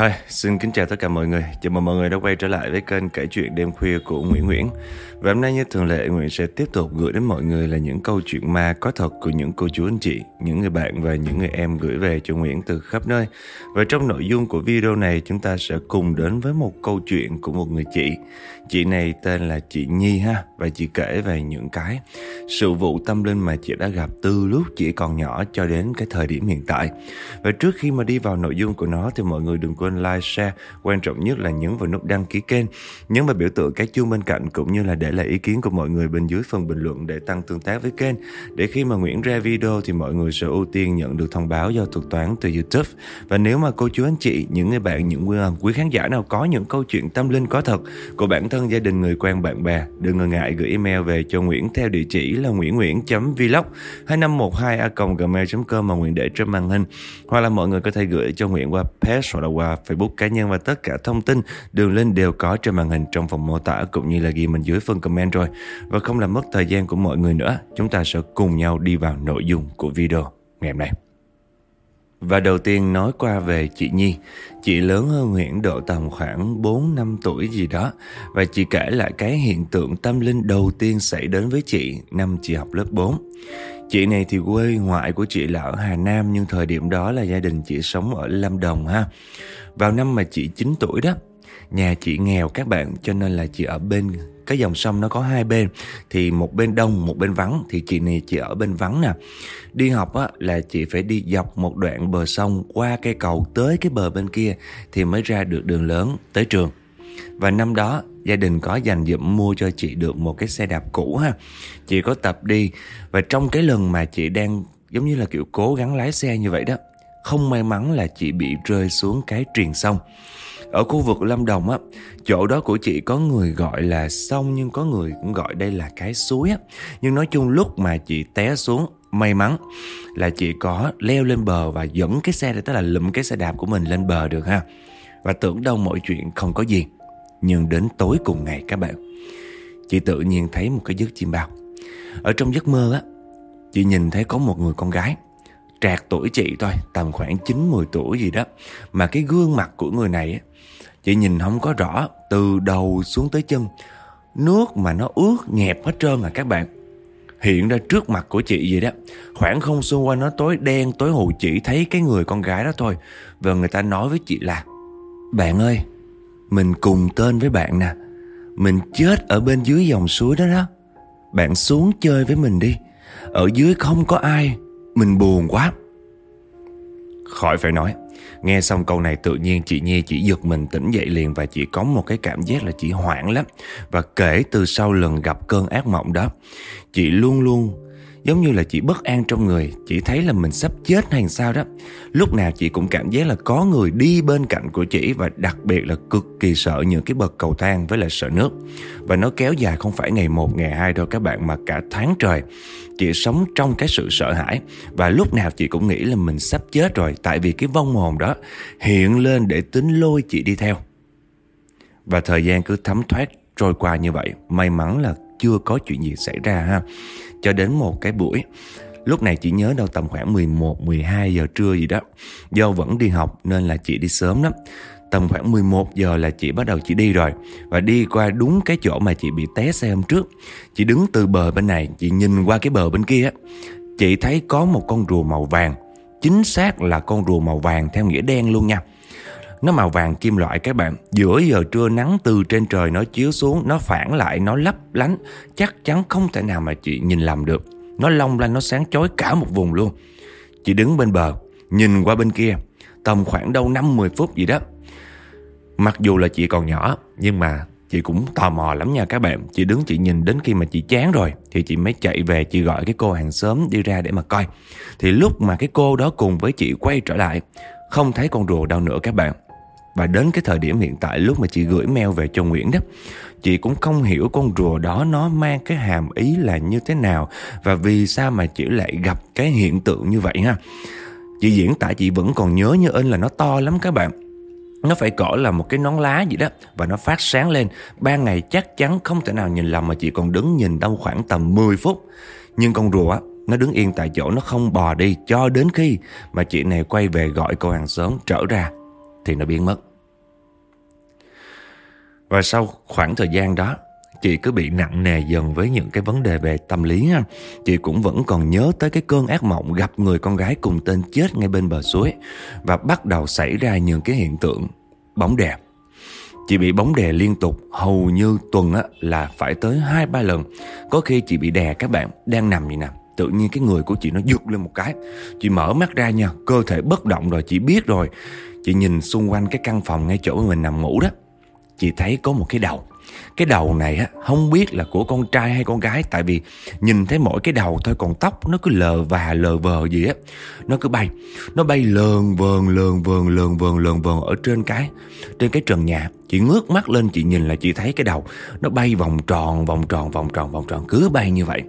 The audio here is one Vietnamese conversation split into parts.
Hi, xin kính chào tất cả mọi người. Chào mừng mọi người đã quay trở lại với kênh kể chuyện đêm khuya của Nguyễn Nguyễn. Và hôm nay như thường lệ, Nguyễn sẽ tiếp tục gửi đến mọi người là những câu chuyện ma có thật của những cô chú anh chị, những người bạn và những người em gửi về cho Nguyễn từ khắp nơi. Và trong nội dung của video này, chúng ta sẽ cùng đến với một câu chuyện của một người chị. Chị này tên là chị Nhi ha, và chị kể về những cái sự vụ tâm linh mà chị đã gặp từ lúc chị còn nhỏ cho đến cái thời điểm hiện tại. Và trước khi mà đi vào nội dung của nó thì mọi người đừng quên like, share, quan trọng nhất là nhấn vào nút đăng ký kênh, nhấn vào biểu tượng cái chuông bên cạnh cũng như là để lại ý kiến của mọi người bên dưới phần bình luận để tăng tương tác với kênh. Để khi mà Nguyễn ra video thì mọi người sẽ ưu tiên nhận được thông báo do thuật toán từ YouTube. Và nếu mà cô chú anh chị, những người bạn, những quý, à, quý khán giả nào có những câu chuyện tâm linh có thật của bản thân gia đình, người quen, bạn bè, đừng ngần ngại gửi email về cho Nguyễn theo địa chỉ là nguyễn.nguyễn.vlog 2512a.gmail.com mà Nguyễn để trên màn hình. Hoặc là mọi người có thể gửi cho Nguyễn qua page hoặc là qua Facebook cá nhân và tất cả thông tin đường link đều có trên màn hình trong phần mô tả cũng như là ghi mình dưới phần comment rồi. Và không làm mất thời gian của mọi người nữa, chúng ta sẽ cùng nhau đi vào nội dung của video ngày hôm nay. Và đầu tiên nói qua về chị Nhi Chị lớn hơn Nguyễn độ tầm khoảng 4 năm tuổi gì đó Và chị kể lại cái hiện tượng tâm linh đầu tiên xảy đến với chị năm chị học lớp 4 Chị này thì quê ngoại của chị là ở Hà Nam Nhưng thời điểm đó là gia đình chị sống ở Lâm Đồng ha vào năm mà chị 9 tuổi đó, Nhà chị nghèo các bạn, cho nên là chị ở bên, cái dòng sông nó có hai bên. Thì một bên đông, một bên vắng. Thì chị này chị ở bên vắng nè. Đi học á, là chị phải đi dọc một đoạn bờ sông qua cây cầu tới cái bờ bên kia thì mới ra được đường lớn tới trường. Và năm đó, gia đình có dành dụm mua cho chị được một cái xe đạp cũ ha. Chị có tập đi. Và trong cái lần mà chị đang, giống như là kiểu cố gắng lái xe như vậy đó không may mắn là chị bị rơi xuống cái truyền sông. Ở khu vực Lâm Đồng á, Chỗ đó của chị có người gọi là sông, Nhưng có người cũng gọi đây là cái suối á. Nhưng nói chung lúc mà chị té xuống, May mắn là chị có leo lên bờ Và dẫn cái xe Tức là lụm cái xe đạp của mình lên bờ được ha. Và tưởng đâu mọi chuyện không có gì, Nhưng đến tối cùng ngày các bạn, Chị tự nhiên thấy một cái giấc chim bao. Ở trong giấc mơ á, Chị nhìn thấy có một người con gái. Trạc tuổi chị thôi, Tầm khoảng 9-10 tuổi gì đó. Mà cái gương mặt của người này Chị nhìn không có rõ, Từ đầu xuống tới chân. Nước mà nó ướt nhẹp hết trơn à các bạn. Hiện ra trước mặt của chị vậy đó. Khoảng không xung quanh nó tối đen, Tối hù chỉ thấy cái người con gái đó thôi. Và người ta nói với chị là, Bạn ơi, Mình cùng tên với bạn nè. Mình chết ở bên dưới dòng suối đó đó. Bạn xuống chơi với mình đi. Ở dưới không có ai. Mình buồn quá Khỏi phải nói Nghe xong câu này tự nhiên chị Nhi chỉ giật mình tỉnh dậy liền và chị có một cái cảm giác là chị hoảng lắm. Và kể từ sau lần gặp cơn ác mộng đó, chị luôn luôn Giống như là chị bất an trong người Chị thấy là mình sắp chết hay sao đó. Lúc nào chị cũng cảm giác là có người đi bên cạnh của chị Và đặc biệt là cực kỳ sợ những cái bậc cầu thang với lại sợ nước. Và nó kéo dài không phải ngày một, ngày hai đâu các bạn, Mà cả tháng trời. Chị sống trong cái sự sợ hãi. Và lúc nào chị cũng nghĩ là mình sắp chết rồi, Tại vì cái vong hồn đó hiện lên để tính lôi chị đi theo. Và thời gian cứ thấm thoát trôi qua như vậy, May mắn là chưa có chuyện gì xảy ra ha cho đến một cái buổi. Lúc này chị nhớ đâu tầm khoảng 11, 12 giờ trưa gì đó. Do vẫn đi học nên là chị đi sớm lắm. Tầm khoảng 11 giờ là chị bắt đầu chị đi rồi. Và đi qua đúng cái chỗ mà chị bị té xe hôm trước. Chị đứng từ bờ bên này Chị nhìn qua cái bờ bên kia Chị thấy có một con rùa màu vàng. Chính xác là con rùa màu vàng theo nghĩa đen luôn nha nó màu vàng kim loại các bạn. Giữa giờ trưa nắng từ trên trời nó chiếu xuống Nó phản lại, nó lấp lánh. Chắc chắn không thể nào mà chị nhìn lầm được. Nó long lanh, nó sáng chói cả một vùng luôn. Chị đứng bên bờ Nhìn qua bên kia Tầm khoảng đâu 5-10 phút gì đó. Mặc dù là chị còn nhỏ Nhưng mà chị cũng tò mò lắm nha các bạn. Chị đứng chị nhìn đến khi mà chị chán rồi Thì chị mới chạy về chị gọi cái cô hàng xóm đi ra để mà coi. Thì lúc mà cái cô đó cùng với chị quay trở lại Không thấy con rùa đâu nữa các bạn và đến cái thời điểm hiện tại, lúc mà chị gửi mail về cho Nguyễn đó, Chị cũng không hiểu con rùa đó nó mang cái hàm ý là như thế nào Và vì sao mà chị lại gặp cái hiện tượng như vậy ha. Chị diễn tả chị vẫn còn nhớ như in là nó to lắm các bạn. Nó phải cỡ là một cái nón lá gì đó Và nó phát sáng lên. Ban ngày chắc chắn không thể nào nhìn lầm Mà chị còn đứng nhìn đâu khoảng tầm 10 phút. Nhưng con rùa Nó đứng yên tại chỗ, Nó không bò đi cho đến khi Mà chị này quay về gọi cô hàng xóm trở ra thì nó biến mất. Và sau khoảng thời gian đó, chị cứ bị nặng nề dần với những cái vấn đề về tâm lý ha. Chị cũng vẫn còn nhớ tới cái cơn ác mộng gặp người con gái cùng tên chết ngay bên bờ suối và bắt đầu xảy ra những cái hiện tượng bóng đè. Chị bị bóng đè liên tục hầu như tuần á, là phải tới hai ba lần. Có khi chị bị đè các bạn đang nằm như nè. Tự nhiên cái người của chị nó giật lên một cái. Chị mở mắt ra nha, cơ thể bất động rồi, chị biết rồi. Chị nhìn xung quanh cái căn phòng ngay chỗ mình nằm ngủ đó. Chị thấy có một cái đầu. Cái đầu này á, không biết là của con trai hay con gái, tại vì nhìn thấy mỗi cái đầu thôi, còn tóc nó cứ lờ và lờ vờ gì á. Nó cứ bay. Nó bay lờn vờn lờn vờn lờn vờn lờn vờn ở trên cái trên cái trần nhà. Chị ngước mắt lên, chị nhìn là chị thấy cái đầu nó bay vòng tròn vòng tròn vòng tròn vòng tròn, cứ bay như vậy.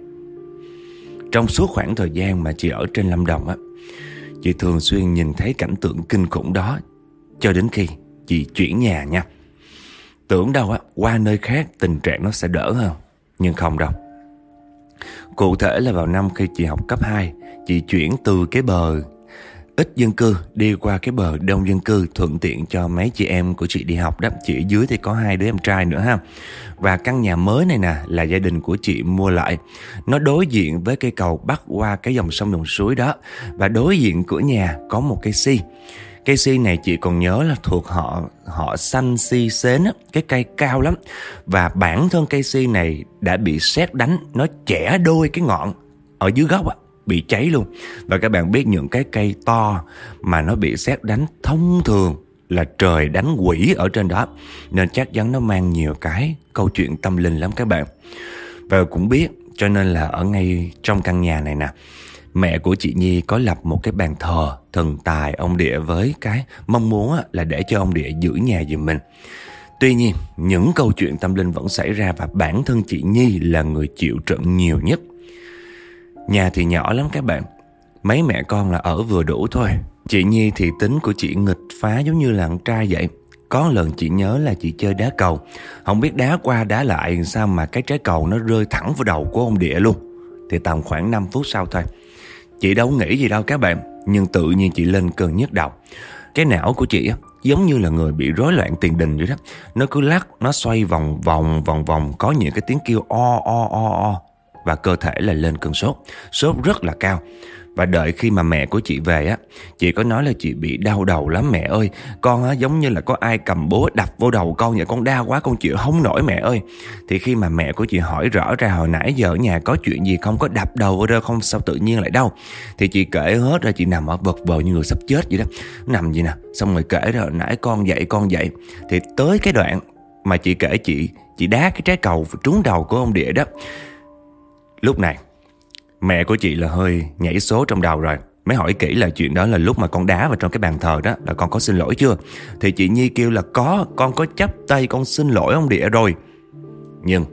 Trong suốt khoảng thời gian mà chị ở trên Lâm Đồng á chị thường xuyên nhìn thấy cảnh tượng kinh khủng đó cho đến khi chị chuyển nhà nha Tưởng đâu á, qua nơi khác tình trạng nó sẽ đỡ hơn. Nhưng không đâu. Cụ thể là vào năm khi chị học cấp 2, chị chuyển từ cái bờ ít dân cư đi qua cái bờ đông dân cư thuận tiện cho mấy chị em của chị đi học đó. Chị ở dưới thì có hai đứa em trai nữa ha. Và căn nhà mới này nè là gia đình của chị mua lại. Nó đối diện với cây cầu bắc qua cái dòng sông đồng suối đó. Và đối diện cửa nhà có một cây si. Cây si này chị còn nhớ là thuộc họ họ xanh si xến á, cái cây cao lắm. Và bản thân cây si này đã bị sét đánh, nó chẻ đôi cái ngọn ở dưới gốc á, bị cháy luôn. Và các bạn biết những cái cây to mà nó bị sét đánh thông thường là trời đánh quỷ ở trên đó. Nên chắc chắn nó mang nhiều cái câu chuyện tâm linh lắm các bạn. Và cũng biết cho nên là ở ngay trong căn nhà này nè Mẹ của chị Nhi có lập một cái bàn thờ thần tài ông địa với cái mong muốn là để cho ông địa giữ nhà giùm mình. Tuy nhiên, những câu chuyện tâm linh vẫn xảy ra và bản thân chị Nhi là người chịu trận nhiều nhất. Nhà thì nhỏ lắm các bạn, mấy mẹ con là ở vừa đủ thôi. Chị Nhi thì tính của chị nghịch phá giống như là con trai vậy. Có lần chị nhớ là chị chơi đá cầu. Không biết đá qua đá lại sao mà cái trái cầu nó rơi thẳng vào đầu của ông địa luôn. Thì tầm khoảng 5 phút sau thôi. Chị đâu nghĩ gì đâu các bạn Nhưng tự nhiên chị lên cơn nhức đầu. Cái não của chị giống như là người bị rối loạn tiền đình vậy đó. Nó cứ lắc, nó xoay vòng vòng vòng vòng Có những cái tiếng kêu o o o o. Và cơ thể là lên cơn sốt. Sốt rất là cao. Và đợi khi mà mẹ của chị về á Chị có nói là chị bị đau đầu lắm mẹ ơi. Con á giống như là có ai cầm bố đập vô đầu con Vậy con đau quá con chịu không nổi mẹ ơi. Thì khi mà mẹ của chị hỏi rõ ra hồi nãy giờ ở nhà có chuyện gì không có đập đầu vô không sao tự nhiên lại đau, Thì chị kể hết ra chị nằm ở vật vờ như người sắp chết vậy đó. Nằm gì nè Xong rồi kể ra hồi nãy con dậy con dậy. Thì tới cái đoạn mà chị kể chị Chị đá cái trái cầu trúng đầu của ông địa đó. Lúc này, Mẹ của chị là hơi nhảy số trong đầu rồi. Mới hỏi kỹ là chuyện đó là lúc mà con đá vào trong cái bàn thờ đó, Là con có xin lỗi chưa? Thì chị Nhi kêu là có, Con có chấp tay con xin lỗi ông địa rồi. Nhưng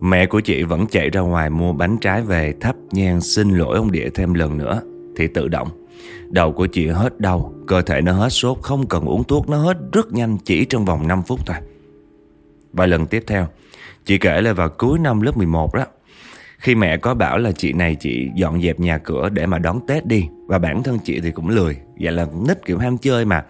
Mẹ của chị vẫn chạy ra ngoài mua bánh trái về thắp nhang xin lỗi ông địa thêm lần nữa, Thì tự động. Đầu của chị hết đau, Cơ thể nó hết sốt, Không cần uống thuốc, Nó hết rất nhanh, chỉ trong vòng 5 phút thôi. Và lần tiếp theo, Chị kể là vào cuối năm lớp 11 đó khi mẹ có bảo là chị này chị dọn dẹp nhà cửa để mà đón Tết đi, Và bản thân chị thì cũng lười. Vậy là nít kiểu ham chơi mà.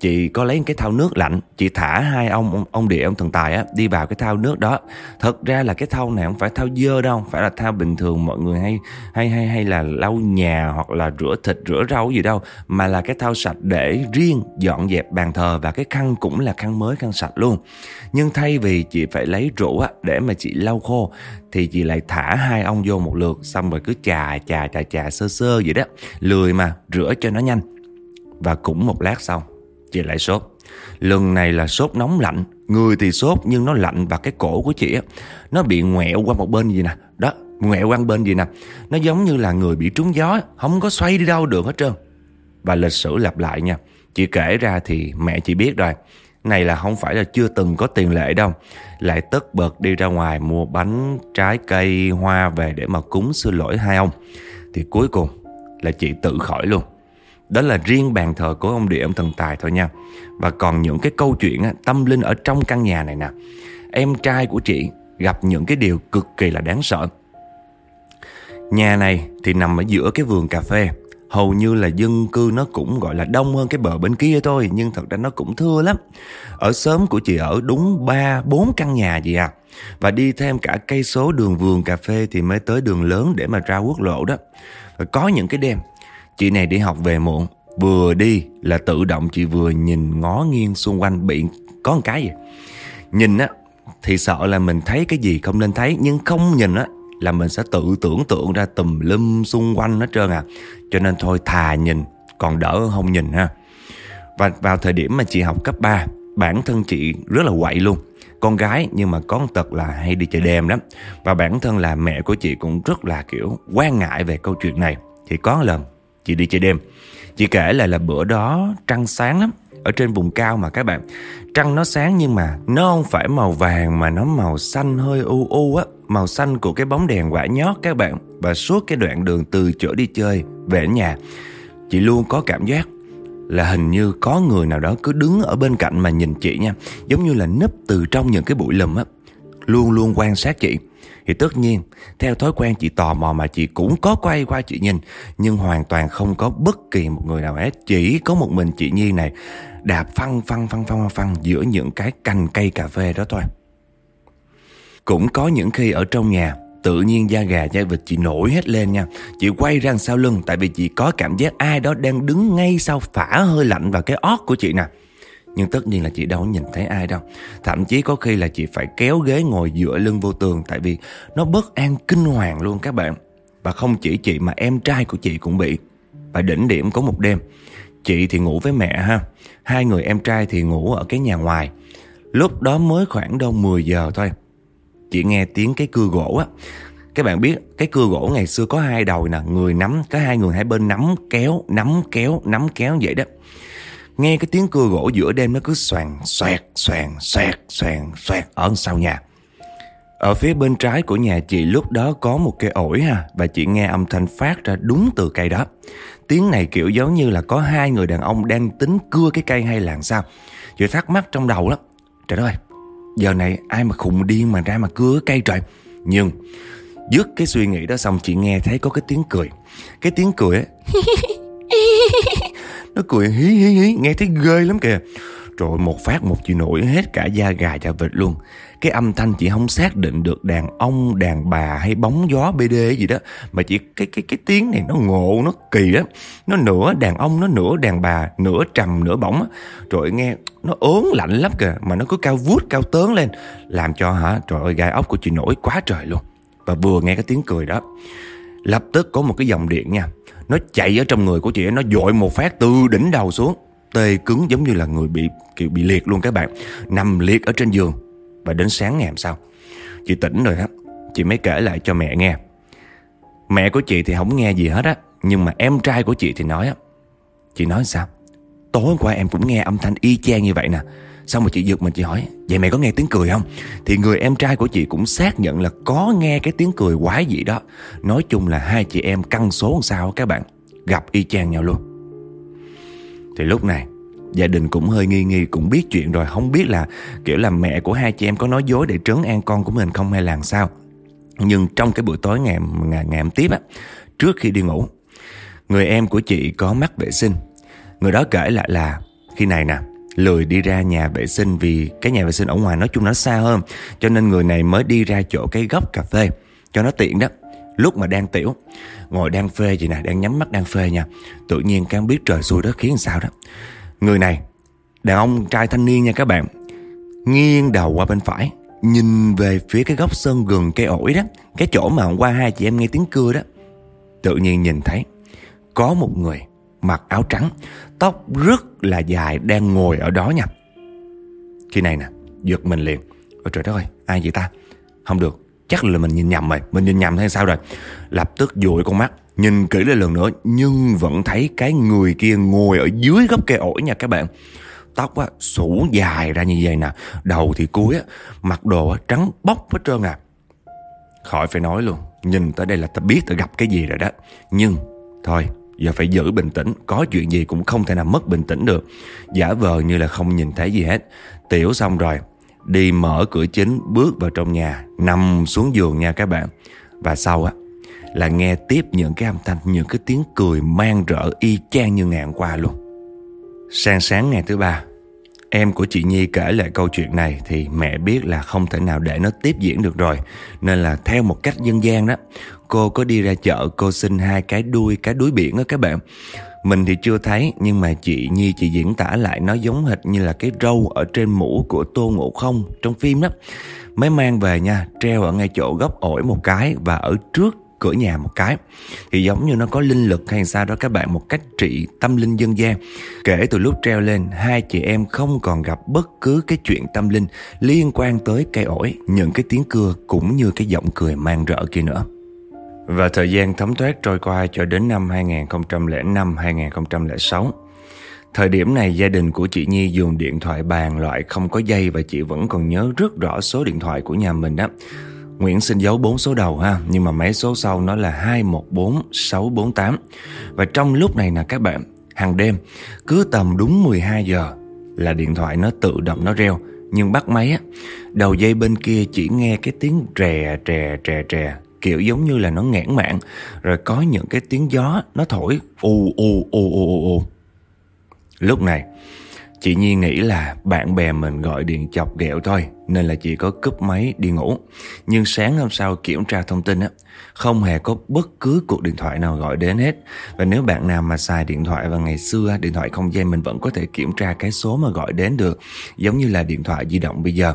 Chị có lấy cái thau nước lạnh Chị thả hai ông ông, ông địa ông thần tài á Đi vào cái thau nước đó. Thật ra là cái thau này không phải thau dơ đâu Không phải là thau bình thường mọi người hay hay hay hay là lau nhà Hoặc là rửa thịt rửa rau gì đâu Mà là cái thau sạch để riêng dọn dẹp bàn thờ Và cái khăn cũng là khăn mới khăn sạch luôn. Nhưng thay vì chị phải lấy rượu á Để mà chị lau khô Thì chị lại thả hai ông vô một lượt Xong rồi cứ chà chà chà chà sơ sơ vậy đó. Lười mà rửa cho nó nhanh. Và cũng một lát sau Chị lại sốt. Lần này là sốt nóng lạnh Người thì sốt nhưng nó lạnh và cái cổ của chị á Nó bị ngoẹo qua một bên gì nè. Đó ngoẹo qua bên gì nè. Nó giống như là người bị trúng gió Không có xoay đi đâu được hết trơn. Và lịch sử lặp lại nha Chị kể ra thì mẹ chị biết rồi. Này là không phải là chưa từng có tiền lệ đâu. Lại tất bật đi ra ngoài Mua bánh, trái cây, hoa về Để mà cúng xin lỗi hai ông. Thì cuối cùng là chị tự khỏi luôn đó là riêng bàn thờ của ông địa ông thần tài thôi nha. Và còn những cái câu chuyện tâm linh ở trong căn nhà này nè. Em trai của chị gặp những cái điều cực kỳ là đáng sợ. Nhà này thì nằm ở giữa cái vườn cà phê. Hầu như là dân cư nó cũng gọi là đông hơn cái bờ bên kia thôi Nhưng thật ra nó cũng thưa lắm. Ở xóm của chị ở đúng 3, 4 căn nhà gì à. Và đi thêm cả cây số đường vườn cà phê Thì mới tới đường lớn để mà ra quốc lộ đó. Và có những cái đêm Chị này đi học về muộn. Vừa đi là tự động chị vừa nhìn ngó nghiêng xung quanh. Bị có một cái gì? Nhìn á, thì sợ là mình thấy cái gì không nên thấy, Nhưng không nhìn á, là mình sẽ tự tưởng tượng ra tùm lum xung quanh hết trơn à. Cho nên thôi, thà nhìn, còn đỡ không nhìn ha. Và vào thời điểm mà chị học cấp 3 Bản thân chị rất là quậy luôn. Con gái nhưng mà có một tật là hay đi chơi đêm lắm. Và bản thân là mẹ của chị cũng rất là, kiểu, quan ngại về câu chuyện này. Thì có lần chị đi chơi đêm. Chị kể lại là bữa đó trăng sáng lắm, Ở trên vùng cao mà các bạn. Trăng nó sáng nhưng mà nó không phải màu vàng mà nó màu xanh hơi u u á, Màu xanh của cái bóng đèn quả nhót các bạn. Và suốt cái đoạn đường từ chỗ đi chơi về nhà, Chị luôn có cảm giác là hình như có người nào đó cứ đứng ở bên cạnh mà nhìn chị nha. Giống như là nấp từ trong những cái bụi lùm á. Luôn luôn quan sát chị. Thì tất nhiên, Theo thói quen chị tò mò mà chị cũng có quay qua chị nhìn, Nhưng hoàn toàn không có bất kỳ một người nào hết. Chỉ có một mình chị Nhi này Đạp phăng phăng phăng phăng phăng Giữa những cái cành cây cà phê đó thôi. Cũng có những khi ở trong nhà, Tự nhiên da gà, da vịt chị nổi hết lên nha. Chị quay ra sau lưng, Tại vì chị có cảm giác ai đó đang đứng ngay sau phả hơi lạnh vào cái ót của chị nè nhưng tất nhiên là chị đâu nhìn thấy ai đâu. Thậm chí có khi là chị phải kéo ghế ngồi dựa lưng vô tường Tại vì nó bất an kinh hoàng luôn các bạn. Và không chỉ chị mà em trai của chị cũng bị. Và đỉnh điểm có một đêm Chị thì ngủ với mẹ ha. Hai người em trai thì ngủ ở cái nhà ngoài. Lúc đó mới khoảng đâu 10 giờ thôi. Chị nghe tiếng cái cưa gỗ á. Các bạn biết cái cưa gỗ ngày xưa có hai đầu nè. Người nắm, có hai người hai bên nắm kéo, nắm kéo, nắm kéo vậy đó. Nghe cái tiếng cưa gỗ giữa đêm nó cứ xoàn xoẹt xoàn xoẹt xoàn xoẹt. Ở sau nhà. Ở phía bên trái của nhà chị, lúc đó có một cây ổi ha, Và chị nghe âm thanh phát ra đúng từ cây đó. Tiếng này kiểu giống như là có hai người đàn ông đang tính cưa cái cây hay là sao. Chị thắc mắc trong đầu lắm. Trời ơi, Giờ này ai mà khùng điên mà ra mà cưa cây trời. Nhưng, Dứt cái suy nghĩ đó xong, chị nghe thấy có cái tiếng cười. Cái tiếng cười ấy Nó cười hí hí hí Nghe thấy ghê lắm kìa. Rồi một phát một chị nổi hết cả da gà da vịt luôn. Cái âm thanh chị không xác định được đàn ông, đàn bà hay bóng gió BD gì đó Mà chỉ cái cái cái tiếng này nó ngộ, nó kỳ lắm Nó nửa đàn ông, nó nửa đàn bà, nửa trầm, nửa bóng Rồi nghe nó ớn lạnh lắm kìa Mà nó cứ cao vút, cao tớn lên Làm cho hả, trời ơi gai ốc của chị nổi quá trời luôn. Và vừa nghe cái tiếng cười đó Lập tức có một cái dòng điện nha nó chạy ở trong người của chị Nó dội một phát từ đỉnh đầu xuống. Tê cứng giống như là người bị, kiểu bị liệt luôn các bạn. Nằm liệt ở trên giường. Và đến sáng ngày hôm sau, Chị tỉnh rồi á, Chị mới kể lại cho mẹ nghe. Mẹ của chị thì không nghe gì hết á, Nhưng mà em trai của chị thì nói á. Chị nói sao? Tối hôm qua em cũng nghe âm thanh y chang như vậy nè. Xong mà chị giật mình chị hỏi Vậy mày có nghe tiếng cười không? Thì người em trai của chị cũng xác nhận là có nghe cái tiếng cười quái dị đó. Nói chung là hai chị em căng số làm sao các bạn Gặp y chang nhau luôn. Thì lúc này Gia đình cũng hơi nghi nghi cũng biết chuyện rồi Không biết là kiểu là mẹ của hai chị em có nói dối để trấn an con của mình không hay là sao. Nhưng trong cái buổi tối ngày, ngày, ngày hôm tiếp á Trước khi đi ngủ Người em của chị có mắc vệ sinh. Người đó kể lại là Khi này nè lười đi ra nhà vệ sinh vì cái nhà vệ sinh ở ngoài nói chung nó xa hơn. Cho nên người này mới đi ra chỗ cái góc cà phê cho nó tiện đó. Lúc mà đang tiểu, ngồi đang phê vậy nè, đang nhắm mắt đang phê nha, tự nhiên càng biết trời xui đó khiến sao đó. Người này, đàn ông trai thanh niên nha các bạn, nghiêng đầu qua bên phải, nhìn về phía cái góc sân gừng cây ổi đó, cái chỗ mà hôm qua hai chị em nghe tiếng cưa đó. Tự nhiên nhìn thấy có một người mặc áo trắng, tóc rất là dài đang ngồi ở đó nha. Khi này nè, giật mình liền. Ôi trời đất ơi, ai vậy ta? Không được, chắc là mình nhìn nhầm rồi, mình nhìn nhầm hay sao rồi? Lập tức dụi con mắt, nhìn kỹ lại lần nữa nhưng vẫn thấy cái người kia ngồi ở dưới gốc cây ổi nha các bạn. Tóc á, sủ dài ra như vậy nè, đầu thì cuối á, mặc đồ á, trắng bóc hết trơn à. Khỏi phải nói luôn, nhìn tới đây là ta biết ta gặp cái gì rồi đó. Nhưng, thôi, Giờ phải giữ bình tĩnh Có chuyện gì cũng không thể nào mất bình tĩnh được Giả vờ như là không nhìn thấy gì hết Tiểu xong rồi Đi mở cửa chính bước vào trong nhà Nằm xuống giường nha các bạn Và sau á là nghe tiếp những cái âm thanh, những cái tiếng cười mang rỡ y chang như ngàn qua luôn. Sáng sáng ngày thứ ba, em của chị Nhi kể lại câu chuyện này thì mẹ biết là không thể nào để nó tiếp diễn được rồi. Nên là theo một cách dân gian đó, cô có đi ra chợ cô xin hai cái đuôi, cái đuối biển đó các bạn. Mình thì chưa thấy nhưng mà chị Nhi chị diễn tả lại nó giống hệt như là cái râu ở trên mũ của Tô Ngộ Không trong phim đó. Mới mang về nha, treo ở ngay chỗ gốc ổi một cái và ở trước cửa nhà một cái thì giống như nó có linh lực hay sao đó các bạn một cách trị tâm linh dân gian kể từ lúc treo lên hai chị em không còn gặp bất cứ cái chuyện tâm linh liên quan tới cây ổi những cái tiếng cưa cũng như cái giọng cười mang rỡ kia nữa và thời gian thấm thoát trôi qua cho đến năm 2005-2006 Thời điểm này gia đình của chị Nhi dùng điện thoại bàn loại không có dây và chị vẫn còn nhớ rất rõ số điện thoại của nhà mình đó. Nguyễn xin giấu 4 số đầu ha, nhưng mà mấy số sau nó là 214648. Và trong lúc này nè các bạn, hàng đêm, cứ tầm đúng 12 giờ là điện thoại nó tự động nó reo. Nhưng bắt máy á, đầu dây bên kia chỉ nghe cái tiếng trè trè trè trè kiểu giống như là nó ngãn mạng rồi có những cái tiếng gió nó thổi ù ù ù ù ù lúc này, chị Nhi nghĩ là bạn bè mình gọi điện chọc ghẹo thôi, nên là chị có cúp máy đi ngủ. Nhưng sáng hôm sau kiểm tra thông tin á, không hề có bất cứ cuộc điện thoại nào gọi đến hết. Và nếu bạn nào mà xài điện thoại vào ngày xưa, điện thoại không dây, mình vẫn có thể kiểm tra cái số mà gọi đến được, giống như là điện thoại di động bây giờ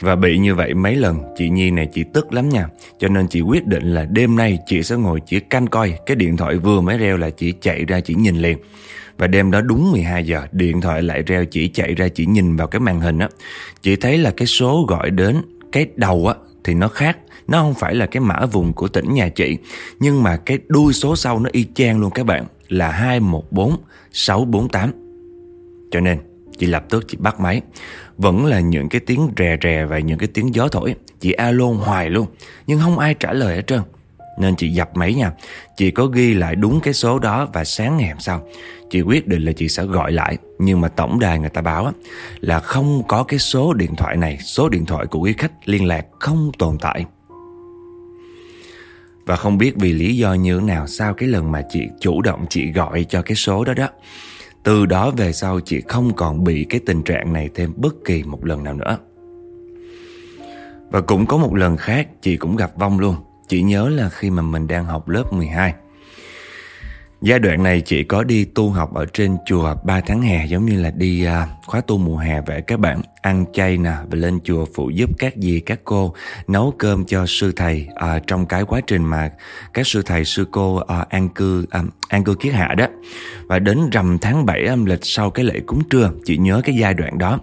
và bị như vậy mấy lần, Chị Nhi này chị tức lắm nha. Cho nên chị quyết định là đêm nay chị sẽ ngồi chỉ canh coi. Cái điện thoại vừa mới reo là chị chạy ra chị nhìn liền. Và đêm đó đúng 12 giờ, Điện thoại lại reo chị chạy ra chị nhìn vào cái màn hình á. Chị thấy là cái số gọi đến Cái đầu á, thì nó khác. Nó không phải là cái mã vùng của tỉnh nhà chị. Nhưng mà cái đuôi số sau nó y chang luôn các bạn, Là 214 648 Cho nên chị lập tức chị bắt máy. Vẫn là những cái tiếng rè rè và những cái tiếng gió thổi, Chị alo hoài luôn, Nhưng không ai trả lời hết trơn. Nên chị dập máy nha, Chị có ghi lại đúng cái số đó Và sáng ngày hôm sau. Chị quyết định là chị sẽ gọi lại, Nhưng mà tổng đài người ta báo Là không có cái số điện thoại này, Số điện thoại của quý khách liên lạc không tồn tại. Và không biết vì lý do như thế nào Sao cái lần mà chị chủ động chị gọi cho cái số đó đó từ đó về sau, chị không còn bị cái tình trạng này thêm bất kỳ một lần nào nữa. Và cũng có một lần khác, chị cũng gặp vong luôn. Chị nhớ là khi mà mình đang học lớp 12. Giai đoạn này chị có đi tu học ở trên chùa 3 tháng hè giống như là đi uh, khóa tu mùa hè vậy các bạn ăn chay nè và lên chùa phụ giúp các dì các cô nấu cơm cho sư thầy uh, trong cái quá trình mà các sư thầy sư cô uh, an cư uh, an cư kiết hạ đó. Và đến rằm tháng 7 âm lịch sau cái lễ cúng trưa chị nhớ cái giai đoạn đó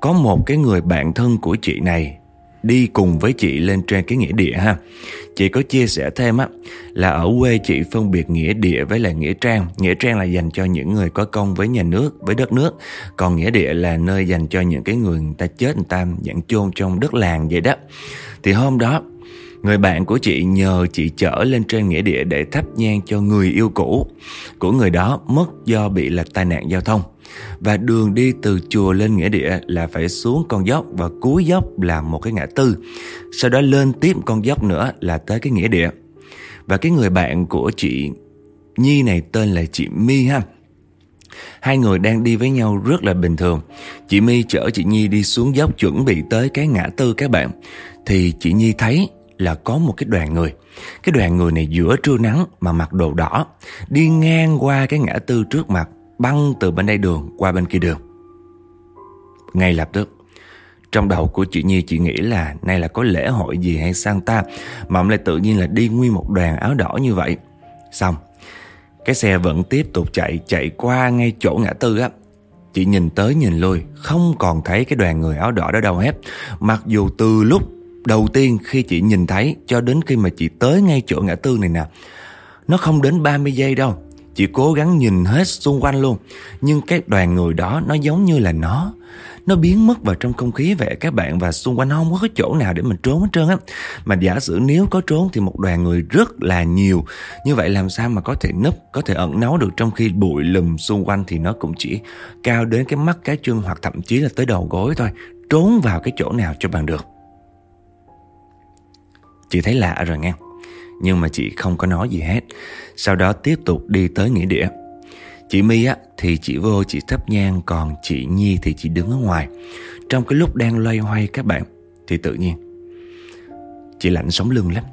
có một cái người bạn thân của chị này đi cùng với chị lên trên cái nghĩa địa ha. Chị có chia sẻ thêm á là ở quê chị phân biệt nghĩa địa với là nghĩa trang. Nghĩa trang là dành cho những người có công với nhà nước, với đất nước. Còn nghĩa địa là nơi dành cho những cái người người ta chết người ta dẫn chôn trong đất làng vậy đó. Thì hôm đó Người bạn của chị nhờ chị chở lên trên nghĩa địa để thắp nhang cho người yêu cũ của người đó mất do bị là tai nạn giao thông. Và đường đi từ chùa lên nghĩa địa là phải xuống con dốc và cuối dốc là một cái ngã tư. Sau đó lên tiếp con dốc nữa là tới cái nghĩa địa. Và cái người bạn của chị Nhi này tên là chị My ha. Hai người đang đi với nhau rất là bình thường. Chị My chở chị Nhi đi xuống dốc chuẩn bị tới cái ngã tư các bạn. Thì chị Nhi thấy là có một cái đoàn người. Cái đoàn người này giữa trưa nắng mà mặc đồ đỏ, đi ngang qua cái ngã tư trước mặt băng từ bên đây đường qua bên kia đường. Ngay lập tức, trong đầu của chị Nhi chị nghĩ là nay là có lễ hội gì hay Santa mà ông lại tự nhiên là đi nguyên một đoàn áo đỏ như vậy. Xong, cái xe vẫn tiếp tục chạy, chạy qua ngay chỗ ngã tư á. Chị nhìn tới nhìn lui, không còn thấy cái đoàn người áo đỏ đó đâu hết. Mặc dù từ lúc đầu tiên khi chị nhìn thấy cho đến khi mà chị tới ngay chỗ ngã tư này nè, nó không đến 30 giây đâu. Chị cố gắng nhìn hết xung quanh luôn. Nhưng cái đoàn người đó, nó giống như là nó. Nó biến mất vào trong không khí vậy. Các bạn Và xung quanh nó không có cái chỗ nào để mình trốn hết trơn á. Mà giả sử nếu có trốn thì một đoàn người rất là nhiều. Như vậy làm sao mà có thể nấp Có thể ẩn náu được trong khi bụi lùm xung quanh Thì nó cũng chỉ cao đến cái mắt cái chân Hoặc thậm chí là tới đầu gối thôi. Trốn vào cái chỗ nào cho bằng được. Chị thấy lạ rồi nghe. Nhưng mà chị không có nói gì hết. Sau đó tiếp tục đi tới nghĩa địa. Chị My á, thì chị vô, chị thắp nhang Còn chị Nhi thì chị đứng ở ngoài. Trong cái lúc đang loay hoay các bạn, Thì tự nhiên, Chị lạnh sống lưng lắm.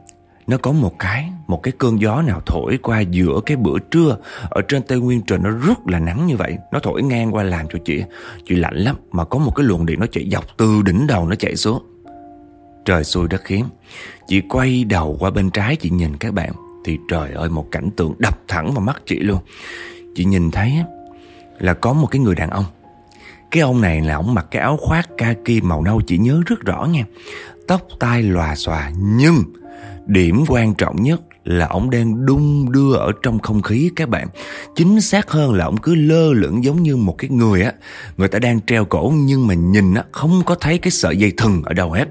Nó có một cái Một cái cơn gió nào thổi qua giữa cái bữa trưa Ở trên Tây Nguyên trời, nó rất là nắng như vậy. Nó thổi ngang qua làm cho chị. Chị lạnh lắm, Mà có một cái luồng điện nó chạy dọc từ đỉnh đầu nó chạy xuống. Trời xui đất khiến Chị quay đầu qua bên trái, chị nhìn các bạn. Thì trời ơi, một cảnh tượng đập thẳng vào mắt chị luôn. Chị nhìn thấy là có một cái người đàn ông. Cái ông này là ông mặc cái áo khoác kaki màu nâu, Chị nhớ rất rõ nha. Tóc tai lòa xòa, Nhưng điểm quan trọng nhất là ông đang đung đưa ở trong không khí các bạn. Chính xác hơn là ông cứ lơ lửng giống như một cái người á. Người ta đang treo cổ nhưng mà nhìn á, không có thấy cái sợi dây thừng ở đâu hết.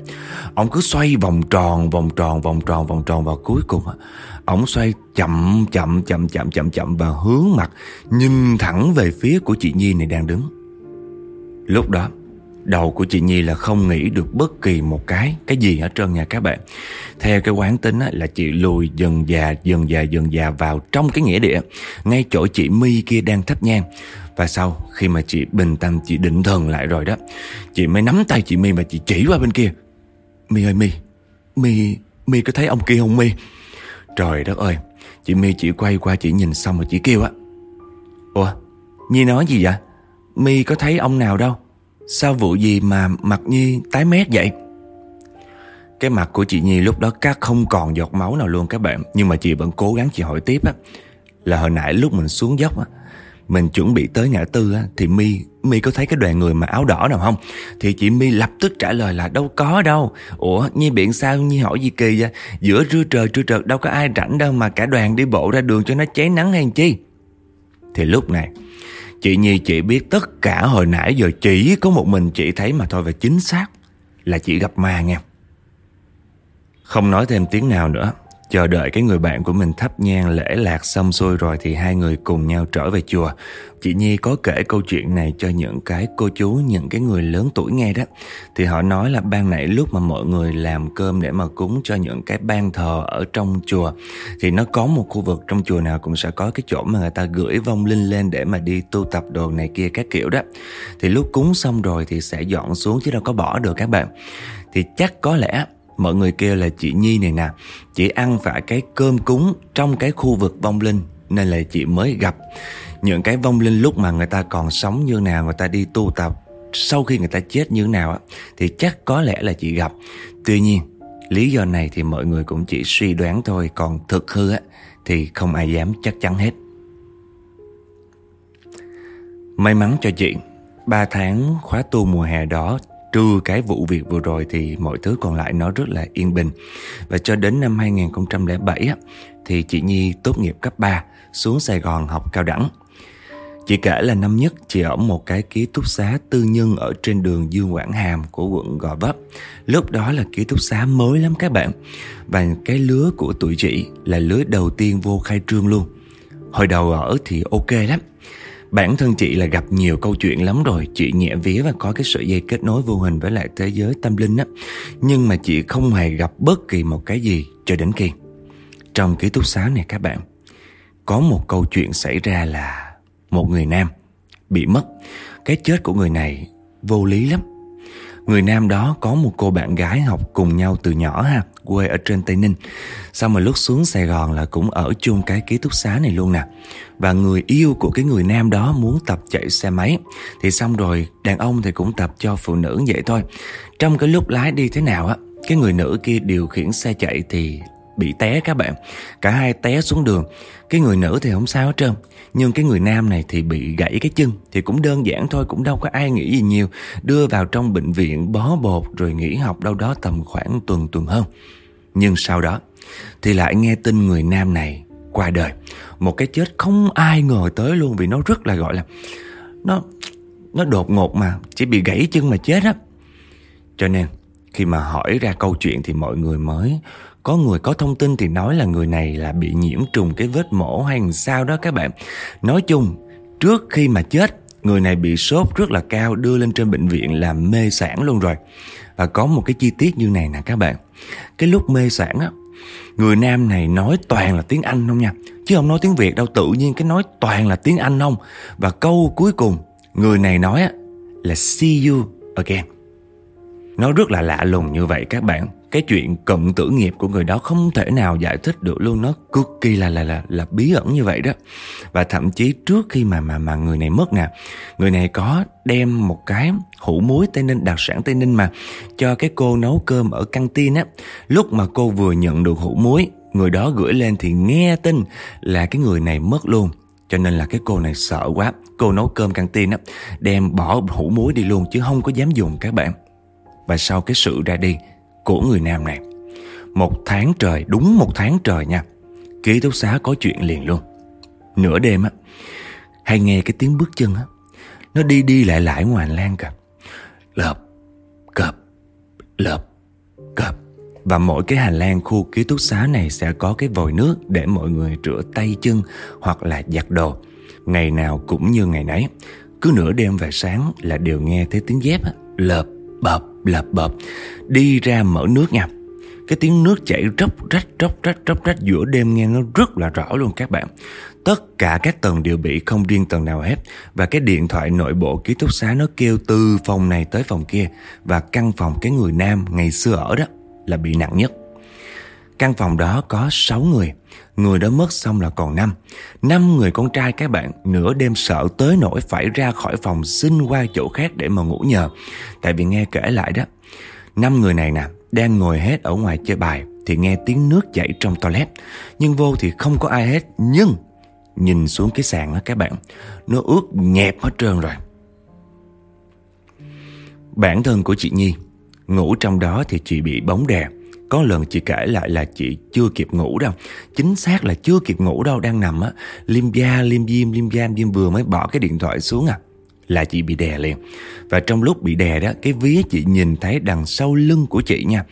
Ông cứ xoay vòng tròn vòng tròn vòng tròn vòng tròn và cuối cùng á, ông xoay chậm chậm chậm chậm chậm chậm và hướng mặt, nhìn thẳng về phía của chị Nhi này đang đứng. Lúc đó Đầu của chị Nhi là không nghĩ được bất kỳ một cái. Cái gì hết trơn nha các bạn. Theo cái quán tính là chị lùi dần già Dần già dần già vào trong cái nghĩa địa. Ngay chỗ chị My kia đang thắp nhang. Và sau, khi mà chị bình tâm, Chị định thần lại rồi đó, Chị mới nắm tay chị My mà chị chỉ qua bên kia. My ơi, My. My My có thấy ông kia không, My? Trời đất ơi. Chị My chỉ quay qua chị nhìn xong rồi chị kêu á. Ủa, Nhi nói gì vậy? My có thấy ông nào đâu? Sao vụ gì mà mặt Nhi tái mét vậy? Cái mặt của chị Nhi lúc đó cắt không còn giọt máu nào luôn các bạn. Nhưng mà chị vẫn cố gắng chị hỏi tiếp á. Là hồi nãy lúc mình xuống dốc á, Mình chuẩn bị tới ngã tư á, Thì My My có thấy cái đoàn người mà áo đỏ nào không? Thì chị My lập tức trả lời là đâu có đâu. Ủa, Nhi biện sao? Nhi hỏi gì kỳ vậy? Giữa trưa trời trưa trời đâu có ai rảnh đâu Mà cả đoàn đi bộ ra đường cho nó cháy nắng hay chi? Thì lúc này Chị Nhi chị biết tất cả hồi nãy giờ chỉ có một mình chị thấy mà thôi và chính xác là chị gặp ma nghe. Không nói thêm tiếng nào nữa, chờ đợi cái người bạn của mình thắp nhang lễ lạc xong xuôi rồi thì hai người cùng nhau trở về chùa. Chị Nhi có kể câu chuyện này cho những cái cô chú, những cái người lớn tuổi nghe đó. Thì họ nói là ban nãy lúc mà mọi người làm cơm để mà cúng cho những cái ban thờ ở trong chùa thì nó có một khu vực trong chùa nào cũng sẽ có cái chỗ mà người ta gửi vong linh lên để mà đi tu tập đồ này kia các kiểu đó. Thì lúc cúng xong rồi thì sẽ dọn xuống chứ đâu có bỏ được các bạn. Thì chắc có lẽ mọi người kêu là chị Nhi này nè. Chị ăn phải cái cơm cúng trong cái khu vực vong linh, Nên là chị mới gặp. Những cái vong linh lúc mà người ta còn sống như nào, Người ta đi tu tập, Sau khi người ta chết như nào Thì chắc có lẽ là chị gặp. Tuy nhiên, lý do này thì mọi người cũng chỉ suy đoán thôi, Còn thực hư á, thì không ai dám chắc chắn hết. May mắn cho chị, ba tháng khóa tu mùa hè đó Trừ cái vụ việc vừa rồi thì mọi thứ còn lại nó rất là yên bình. Và cho đến năm 2007 á, thì chị Nhi tốt nghiệp cấp 3 xuống Sài Gòn học cao đẳng. Chị kể là năm nhất chị ở một cái ký túc xá tư nhân ở trên đường Dương Quảng Hàm của quận Gò Vấp. Lúc đó là ký túc xá mới lắm các bạn. Và cái lứa của tụi chị là lứa đầu tiên vô khai trương luôn. Hồi đầu ở thì ok lắm. Bản thân chị là gặp nhiều câu chuyện lắm rồi. Chị nhẹ vía và có cái sợi dây kết nối vô hình với lại thế giới tâm linh á. Nhưng mà chị không hề gặp bất kỳ một cái gì cho đến khi. Trong ký túc xá này các bạn, Có một câu chuyện xảy ra là Một người nam bị mất. Cái chết của người này vô lý lắm. Người nam đó có một cô bạn gái học cùng nhau từ nhỏ ha, Quê ở trên Tây Ninh. Sau mà lúc xuống Sài Gòn là cũng ở chung cái ký túc xá này luôn nè. Và người yêu của cái người nam đó muốn tập chạy xe máy. Thì xong rồi, đàn ông thì cũng tập cho phụ nữ vậy thôi. Trong cái lúc lái đi thế nào á, Cái người nữ kia điều khiển xe chạy thì bị té các bạn. Cả hai té xuống đường. Cái người nữ thì không sao hết trơn. Nhưng cái người nam này thì bị gãy cái chân. Thì cũng đơn giản thôi, Cũng đâu có ai nghĩ gì nhiều. Đưa vào trong bệnh viện, bó bột, Rồi nghỉ học đâu đó tầm khoảng tuần tuần hơn. Nhưng sau đó Thì lại nghe tin người nam này qua đời. Một cái chết không ai ngờ tới luôn, Vì nó rất là, gọi là, Nó nó đột ngột mà. Chỉ bị gãy chân mà chết á. Cho nên khi mà hỏi ra câu chuyện thì mọi người mới có người có thông tin thì nói là người này là bị nhiễm trùng cái vết mổ hay sao đó các bạn. Nói chung, trước khi mà chết, người này bị sốt rất là cao đưa lên trên bệnh viện làm mê sản luôn rồi. Và có một cái chi tiết như này nè các bạn. Cái lúc mê sản á, Người nam này nói toàn là tiếng Anh không nha Chứ không nói tiếng Việt đâu Tự nhiên cái nói toàn là tiếng Anh không Và câu cuối cùng Người này nói là see you again Nó rất là lạ lùng như vậy các bạn cái chuyện cận tử nghiệp của người đó không thể nào giải thích được luôn. Nó cực kỳ là là là là bí ẩn như vậy đó. Và thậm chí trước khi mà mà mà người này mất nè, người này có đem một cái hũ muối tây ninh, đặc sản tây ninh mà cho cái cô nấu cơm ở căng tin á. Lúc mà cô vừa nhận được hũ muối, người đó gửi lên thì nghe tin là cái người này mất luôn. Cho nên là cái cô này sợ quá. Cô nấu cơm căng tin á, đem bỏ hũ muối đi luôn chứ không có dám dùng các bạn. Và sau cái sự ra đi của người nam này. Một tháng trời, đúng một tháng trời nha. Ký túc xá có chuyện liền luôn. Nửa đêm á, hay nghe cái tiếng bước chân á, nó đi đi lại lại ngoài hành lang cả. Lợp, cập, lợp, cập. Và mỗi cái hành lang khu ký túc xá này sẽ có cái vòi nước để mọi người rửa tay chân hoặc là giặt đồ. Ngày nào cũng như ngày nấy, cứ nửa đêm về sáng là đều nghe thấy tiếng dép á, lợp, bập, lợp bập đi ra mở nước nha. Cái tiếng nước chảy róc rách róc rách róc rách giữa đêm nghe nó rất là rõ luôn các bạn. Tất cả các tầng đều bị không riêng tầng nào hết. Và cái điện thoại nội bộ ký túc xá nó kêu từ phòng này tới phòng kia. Và căn phòng cái người nam ngày xưa ở đó là bị nặng nhất. Căn phòng đó có 6 người. Người đó mất xong là còn năm. Năm người con trai các bạn, Nửa đêm sợ tới nỗi phải ra khỏi phòng Xin qua chỗ khác để mà ngủ nhờ. Tại vì nghe kể lại đó, năm người này nè, Đang ngồi hết ở ngoài chơi bài Thì nghe tiếng nước chảy trong toilet. Nhưng vô thì không có ai hết, Nhưng Nhìn xuống cái sàn đó các bạn, Nó ướt nhẹp hết trơn rồi. Bản thân của chị Nhi, Ngủ trong đó thì chị bị bóng đè có lần chị kể lại là chị chưa kịp ngủ đâu. Chính xác là chưa kịp ngủ đâu Đang nằm á. Liêm da, liêm diêm, liêm giam Diêm vừa mới bỏ cái điện thoại xuống à Là chị bị đè liền. Và trong lúc bị đè đó Cái vía chị nhìn thấy đằng sau lưng của chị nha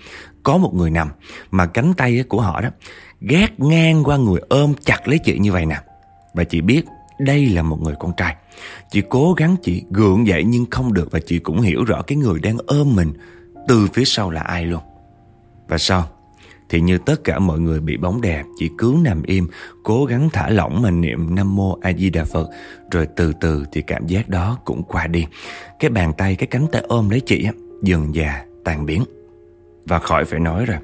Có một người nằm. Mà cánh tay của họ đó Gác ngang qua người ôm chặt lấy chị như vậy nè. Và chị biết đây là một người con trai. Chị cố gắng chị gượng dậy nhưng không được Và chị cũng hiểu rõ cái người đang ôm mình Từ phía sau là ai luôn và sau thì như tất cả mọi người bị bóng đè Chỉ cứ nằm im Cố gắng thả lỏng mà niệm Nam Mô A Di Đà Phật. Rồi từ từ thì cảm giác đó cũng qua đi. Cái bàn tay, cái cánh tay ôm lấy chị Dần già tan biến. Và khỏi phải nói rồi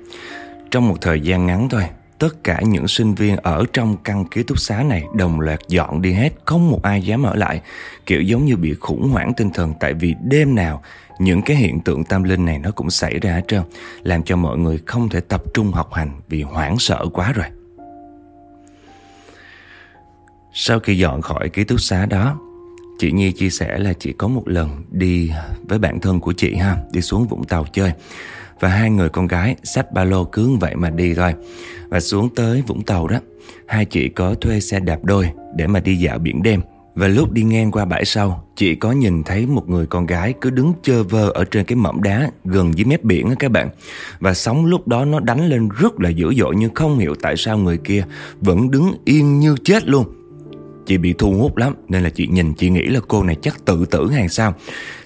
Trong một thời gian ngắn thôi Tất cả những sinh viên ở trong căn ký túc xá này đồng loạt dọn đi hết, không một ai dám ở lại, kiểu giống như bị khủng hoảng tinh thần tại vì đêm nào những cái hiện tượng tâm linh này nó cũng xảy ra hết trơn, Làm cho mọi người không thể tập trung học hành Vì hoảng sợ quá rồi. Sau khi dọn khỏi ký túc xá đó, Chị Nhi chia sẻ là chị có một lần đi với bạn thân của chị ha, Đi xuống Vũng Tàu chơi. Và hai người con gái xách ba lô cứ vậy mà đi thôi. Và xuống tới Vũng Tàu đó, Hai chị có thuê xe đạp đôi để mà đi dạo biển đêm và lúc đi ngang qua bãi sau Chị có nhìn thấy một người con gái cứ đứng chơ vơ ở trên cái mỏm đá gần dưới mép biển á các bạn. Và sóng lúc đó nó đánh lên rất là dữ dội Nhưng không hiểu tại sao người kia vẫn đứng yên như chết luôn. Chị bị thu hút lắm, Nên là chị nhìn, chị nghĩ là cô này chắc tự tử hàng sao.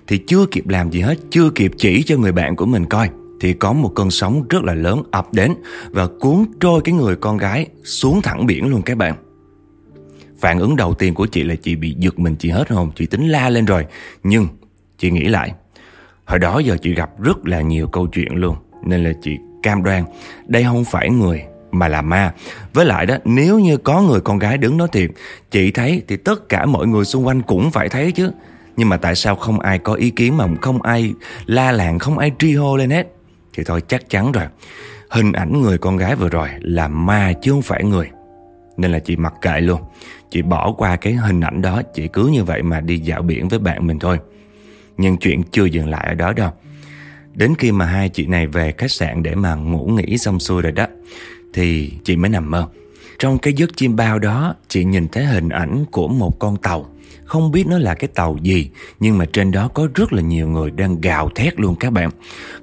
Thì chưa kịp làm gì hết, Chưa kịp chỉ cho người bạn của mình coi, Thì có một cơn sóng rất là lớn ập đến Và cuốn trôi cái người con gái xuống thẳng biển luôn các bạn. Phản ứng đầu tiên của chị là chị bị giật mình chị hết hồn, Chị tính la lên rồi. Nhưng chị nghĩ lại, Hồi đó giờ chị gặp rất là nhiều câu chuyện luôn, Nên là chị cam đoan Đây không phải người mà là ma. Với lại đó, nếu như có người con gái đứng nói thiệt Chị thấy, thì tất cả mọi người xung quanh cũng phải thấy chứ. Nhưng mà tại sao không ai có ý kiến mà không ai la làng, Không ai tri hô lên hết? Thì thôi, chắc chắn rồi. Hình ảnh người con gái vừa rồi là ma chứ không phải người. Nên là chị mặc kệ luôn. Chị bỏ qua cái hình ảnh đó, Chị cứ như vậy mà đi dạo biển với bạn mình thôi. Nhưng chuyện chưa dừng lại ở đó đâu. Đến khi mà hai chị này về khách sạn để mà ngủ nghỉ xong xuôi rồi đó, Thì chị mới nằm mơ. Trong cái giấc chim bao đó, Chị nhìn thấy hình ảnh của một con tàu. Không biết nó là cái tàu gì, Nhưng mà trên đó có rất là nhiều người đang gào thét luôn các bạn.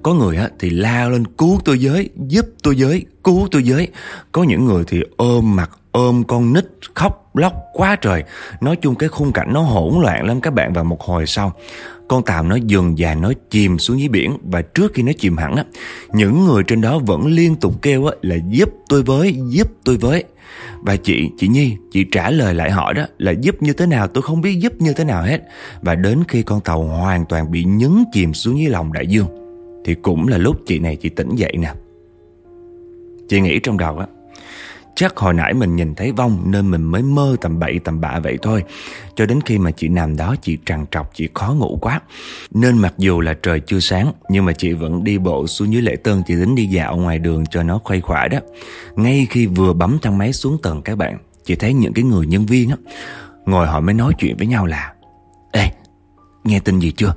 Có người thì la lên, cứu tôi giới Giúp tôi giới Cứu tôi giới Có những người thì ôm mặt ôm con nít khóc lóc quá trời Nói chung cái khung cảnh nó hỗn loạn lắm các bạn Và một hồi sau Con tàu nó dừng và nó chìm xuống dưới biển Và trước khi nó chìm hẳn á Những người trên đó vẫn liên tục kêu á Là giúp tôi với, giúp tôi với và chị, chị Nhi, chị trả lời lại họ đó là giúp như thế nào tôi không biết giúp như thế nào hết. Và đến khi con tàu hoàn toàn bị nhấn chìm xuống dưới lòng đại dương thì cũng là lúc chị này chị tỉnh dậy nè. Chị nghĩ trong đầu á Chắc hồi nãy mình nhìn thấy vong nên mình mới mơ tầm bậy tầm bạ vậy thôi. Cho đến khi mà chị nằm đó chị trằn trọc chị khó ngủ quá. Nên mặc dù là trời chưa sáng nhưng mà chị vẫn đi bộ xuống dưới lễ tân chị tính đi dạo ngoài đường cho nó khuây khỏa đó. Ngay khi vừa bấm thang máy xuống tầng các bạn, chị thấy những cái người nhân viên á ngồi họ mới nói chuyện với nhau là Ê, nghe tin gì chưa?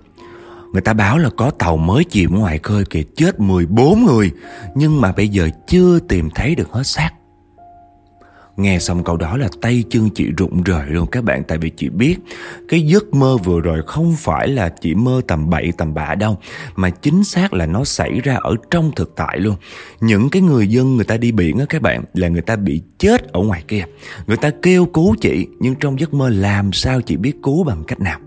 Người ta báo là có tàu mới chìm ngoài khơi kìa chết 14 người Nhưng mà bây giờ chưa tìm thấy được hết xác Nghe xong câu đó là tay chân chị rụng rời luôn các bạn, Tại vì chị biết cái giấc mơ vừa rồi không phải là chị mơ tầm bậy, tầm bạ đâu, Mà chính xác là nó xảy ra ở trong thực tại luôn. Những cái người dân người ta đi biển á các bạn, Là người ta bị chết ở ngoài kia. Người ta kêu cứu chị, Nhưng trong giấc mơ làm sao chị biết cứu bằng cách nào?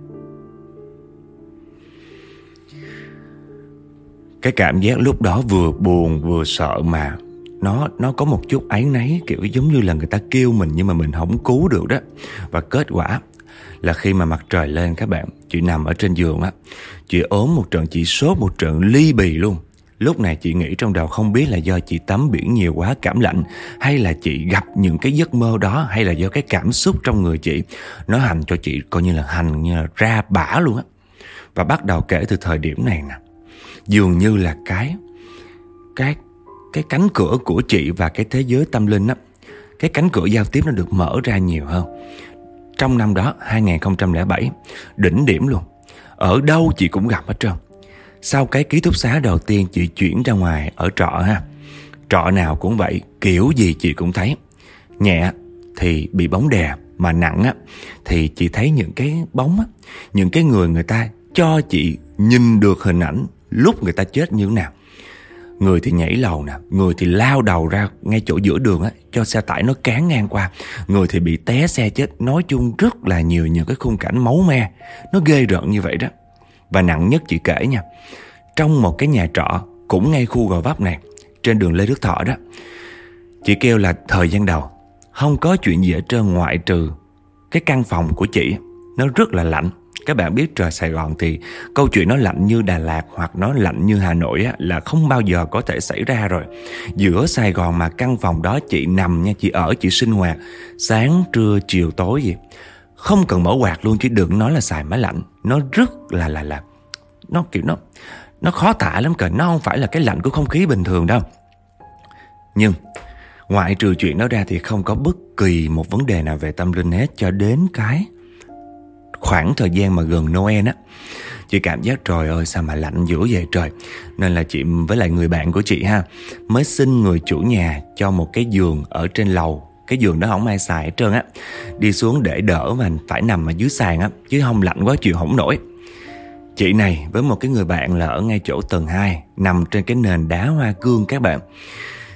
Cái cảm giác lúc đó vừa buồn, vừa sợ mà nó nó có một chút áy náy, kiểu giống như là người ta kêu mình nhưng mà mình không cứu được đó. Và kết quả là khi mà mặt trời lên các bạn, chị nằm ở trên giường á, chị ốm một trận, chị sốt một trận ly bì luôn. Lúc này chị nghĩ trong đầu không biết là do chị tắm biển nhiều quá, cảm lạnh, hay là chị gặp những cái giấc mơ đó, hay là do cái cảm xúc trong người chị, nó hành cho chị coi như là hành như là ra bả luôn á. Và bắt đầu kể từ thời điểm này nè. Dường như là cái cái cái cánh cửa của chị và cái thế giới tâm linh á, cái cánh cửa giao tiếp nó được mở ra nhiều hơn. Trong năm đó 2007 đỉnh điểm luôn. Ở đâu chị cũng gặp hết trơn. Sau cái ký túc xá đầu tiên chị chuyển ra ngoài ở trọ ha, trọ nào cũng vậy, kiểu gì chị cũng thấy. Nhẹ thì bị bóng đè, mà nặng á thì chị thấy những cái bóng á, những cái người người ta cho chị nhìn được hình ảnh lúc người ta chết như thế nào. Người thì nhảy lầu nè, Người thì lao đầu ra ngay chỗ giữa đường á, Cho xe tải nó cán ngang qua. Người thì bị té xe chết, Nói chung rất là nhiều những cái khung cảnh máu me. Nó ghê rợn như vậy đó. Và nặng nhất chị kể nha, Trong một cái nhà trọ Cũng ngay khu Gò Vấp này, Trên đường Lê Đức Thọ đó, Chị kêu là thời gian đầu, Không có chuyện gì ở trơn, ngoại trừ Cái căn phòng của chị, Nó rất là lạnh các bạn biết trời Sài Gòn thì câu chuyện nó lạnh như Đà Lạt hoặc nó lạnh như Hà Nội á, là không bao giờ có thể xảy ra rồi. Giữa Sài Gòn mà căn phòng đó chị nằm nha, chị ở, chị sinh hoạt sáng, trưa, chiều, tối gì. Không cần mở quạt luôn chứ đừng nói là xài máy lạnh. Nó rất là là là nó kiểu nó nó khó tả lắm kìa, nó không phải là cái lạnh của không khí bình thường đâu. Nhưng ngoại trừ chuyện đó ra thì không có bất kỳ một vấn đề nào về tâm linh hết cho đến cái khoảng thời gian mà gần Noel á, Chị cảm giác trời ơi, sao mà lạnh dữ vậy trời. Nên là chị với lại người bạn của chị ha, Mới xin người chủ nhà cho một cái giường ở trên lầu. Cái giường đó không ai xài hết trơn á. Đi xuống để đỡ mà phải nằm ở dưới sàn á, Chứ không lạnh quá chịu không nổi. Chị này với một cái người bạn là ở ngay chỗ tầng 2 Nằm trên cái nền đá hoa cương các bạn.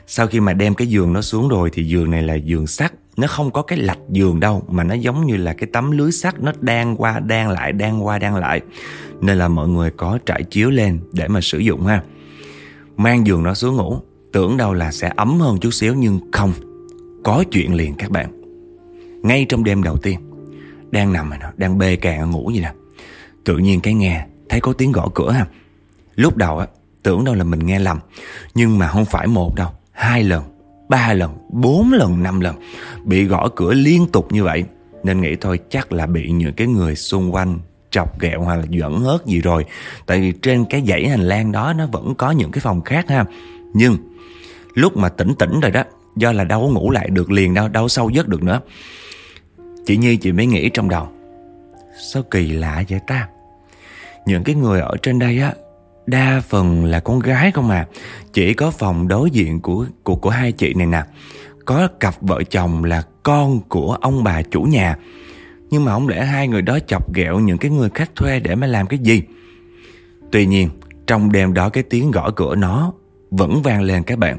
Sau khi mà đem cái giường nó xuống rồi Thì giường này là giường sắt nó không có cái lạch giường đâu, mà nó giống như là cái tấm lưới sắt, nó đang qua, đang lại, đang qua, đang lại. Nên là mọi người có trải chiếu lên để mà sử dụng ha. Mang giường nó xuống ngủ, tưởng đâu là sẽ ấm hơn chút xíu, nhưng không. Có chuyện liền các bạn. Ngay trong đêm đầu tiên, đang nằm mà nó, đang bê càng ngủ vậy nè. Tự nhiên cái nghe, thấy có tiếng gõ cửa ha. Lúc đầu á, tưởng đâu là mình nghe lầm, nhưng mà không phải một đâu, hai lần ba lần, bốn lần, năm lần. Bị gõ cửa liên tục như vậy Nên nghĩ thôi chắc là bị những cái người xung quanh chọc ghẹo hoặc là giỡn hớt gì rồi. Tại vì trên cái dãy hành lang đó nó vẫn có những cái phòng khác ha. Nhưng lúc mà tỉnh tỉnh rồi đó Do là đâu có ngủ lại được liền đâu, đâu sâu giấc được nữa. Chị Nhi chị mới nghĩ trong đầu Sao kỳ lạ vậy ta? Những cái người ở trên đây á đa phần là con gái không mà chỉ có phòng đối diện của của của hai chị này nè. Có cặp vợ chồng là con của ông bà chủ nhà. Nhưng mà không lẽ hai người đó chọc ghẹo những cái người khách thuê để mà làm cái gì? Tuy nhiên, trong đêm đó cái tiếng gõ cửa nó vẫn vang lên các bạn.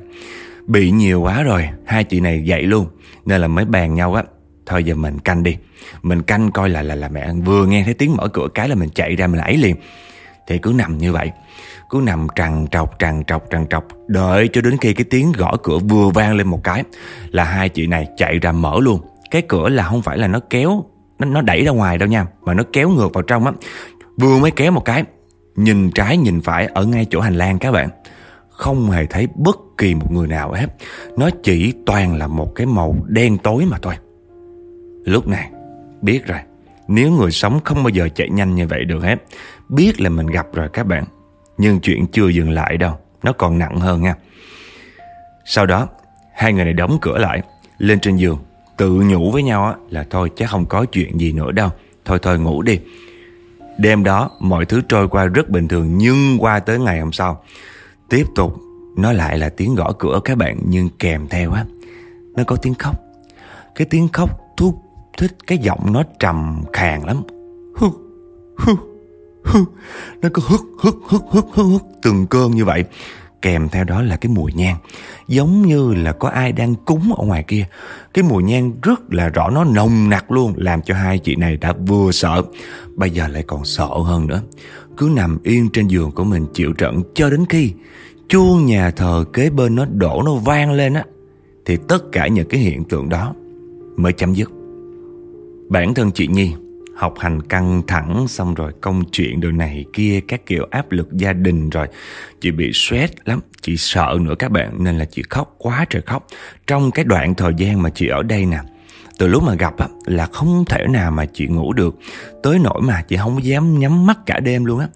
Bị nhiều quá rồi, Hai chị này dậy luôn. Nên là mới bàn nhau á, Thôi giờ mình canh đi. Mình canh coi là là là mẹ vừa nghe thấy tiếng mở cửa cái là mình chạy ra mình ấy liền. Thì cứ nằm như vậy. Cứ nằm trằn trọc trằn trọc trằn trọc Đợi cho đến khi cái tiếng gõ cửa vừa vang lên một cái Là hai chị này chạy ra mở luôn. Cái cửa là không phải là nó kéo Nó, nó đẩy ra ngoài đâu nha Mà nó kéo ngược vào trong á. Vừa mới kéo một cái Nhìn trái nhìn phải ở ngay chỗ hành lang các bạn. Không hề thấy bất kỳ một người nào hết. Nó chỉ toàn là một cái màu đen tối mà thôi. Lúc này biết rồi Nếu người sống không bao giờ chạy nhanh như vậy được hết. Biết là mình gặp rồi các bạn. Nhưng chuyện chưa dừng lại đâu. Nó còn nặng hơn nha. Sau đó, Hai người này đóng cửa lại, Lên trên giường. Tự nhủ với nhau là thôi chắc không có chuyện gì nữa đâu. Thôi thôi ngủ đi. Đêm đó, mọi thứ trôi qua rất bình thường, Nhưng qua tới ngày hôm sau, Tiếp tục, Nó lại là tiếng gõ cửa các bạn, Nhưng kèm theo á, Nó có tiếng khóc. Cái tiếng khóc thúc thích, cái giọng nó trầm khàn lắm. Hư hư nó cứ hức hức hức hức hức hức, Từng cơn như vậy. Kèm theo đó là cái mùi nhang. Giống như là có ai đang cúng ở ngoài kia. Cái mùi nhang rất là rõ, Nó nồng nặc luôn, Làm cho hai chị này đã vừa sợ, Bây giờ lại còn sợ hơn nữa. Cứ nằm yên trên giường của mình chịu trận Cho đến khi chuông nhà thờ kế bên nó đổ, nó vang lên á, Thì tất cả những cái hiện tượng đó Mới chấm dứt. Bản thân chị Nhi học hành căng thẳng xong rồi công chuyện đồ này kia các kiểu áp lực gia đình rồi. Chị bị stress lắm chị sợ nữa các bạn nên là chị khóc quá trời khóc. Trong cái đoạn thời gian mà chị ở đây nè từ lúc mà gặp á, là không thể nào mà chị ngủ được. Tới nỗi mà chị không dám nhắm mắt cả đêm luôn á.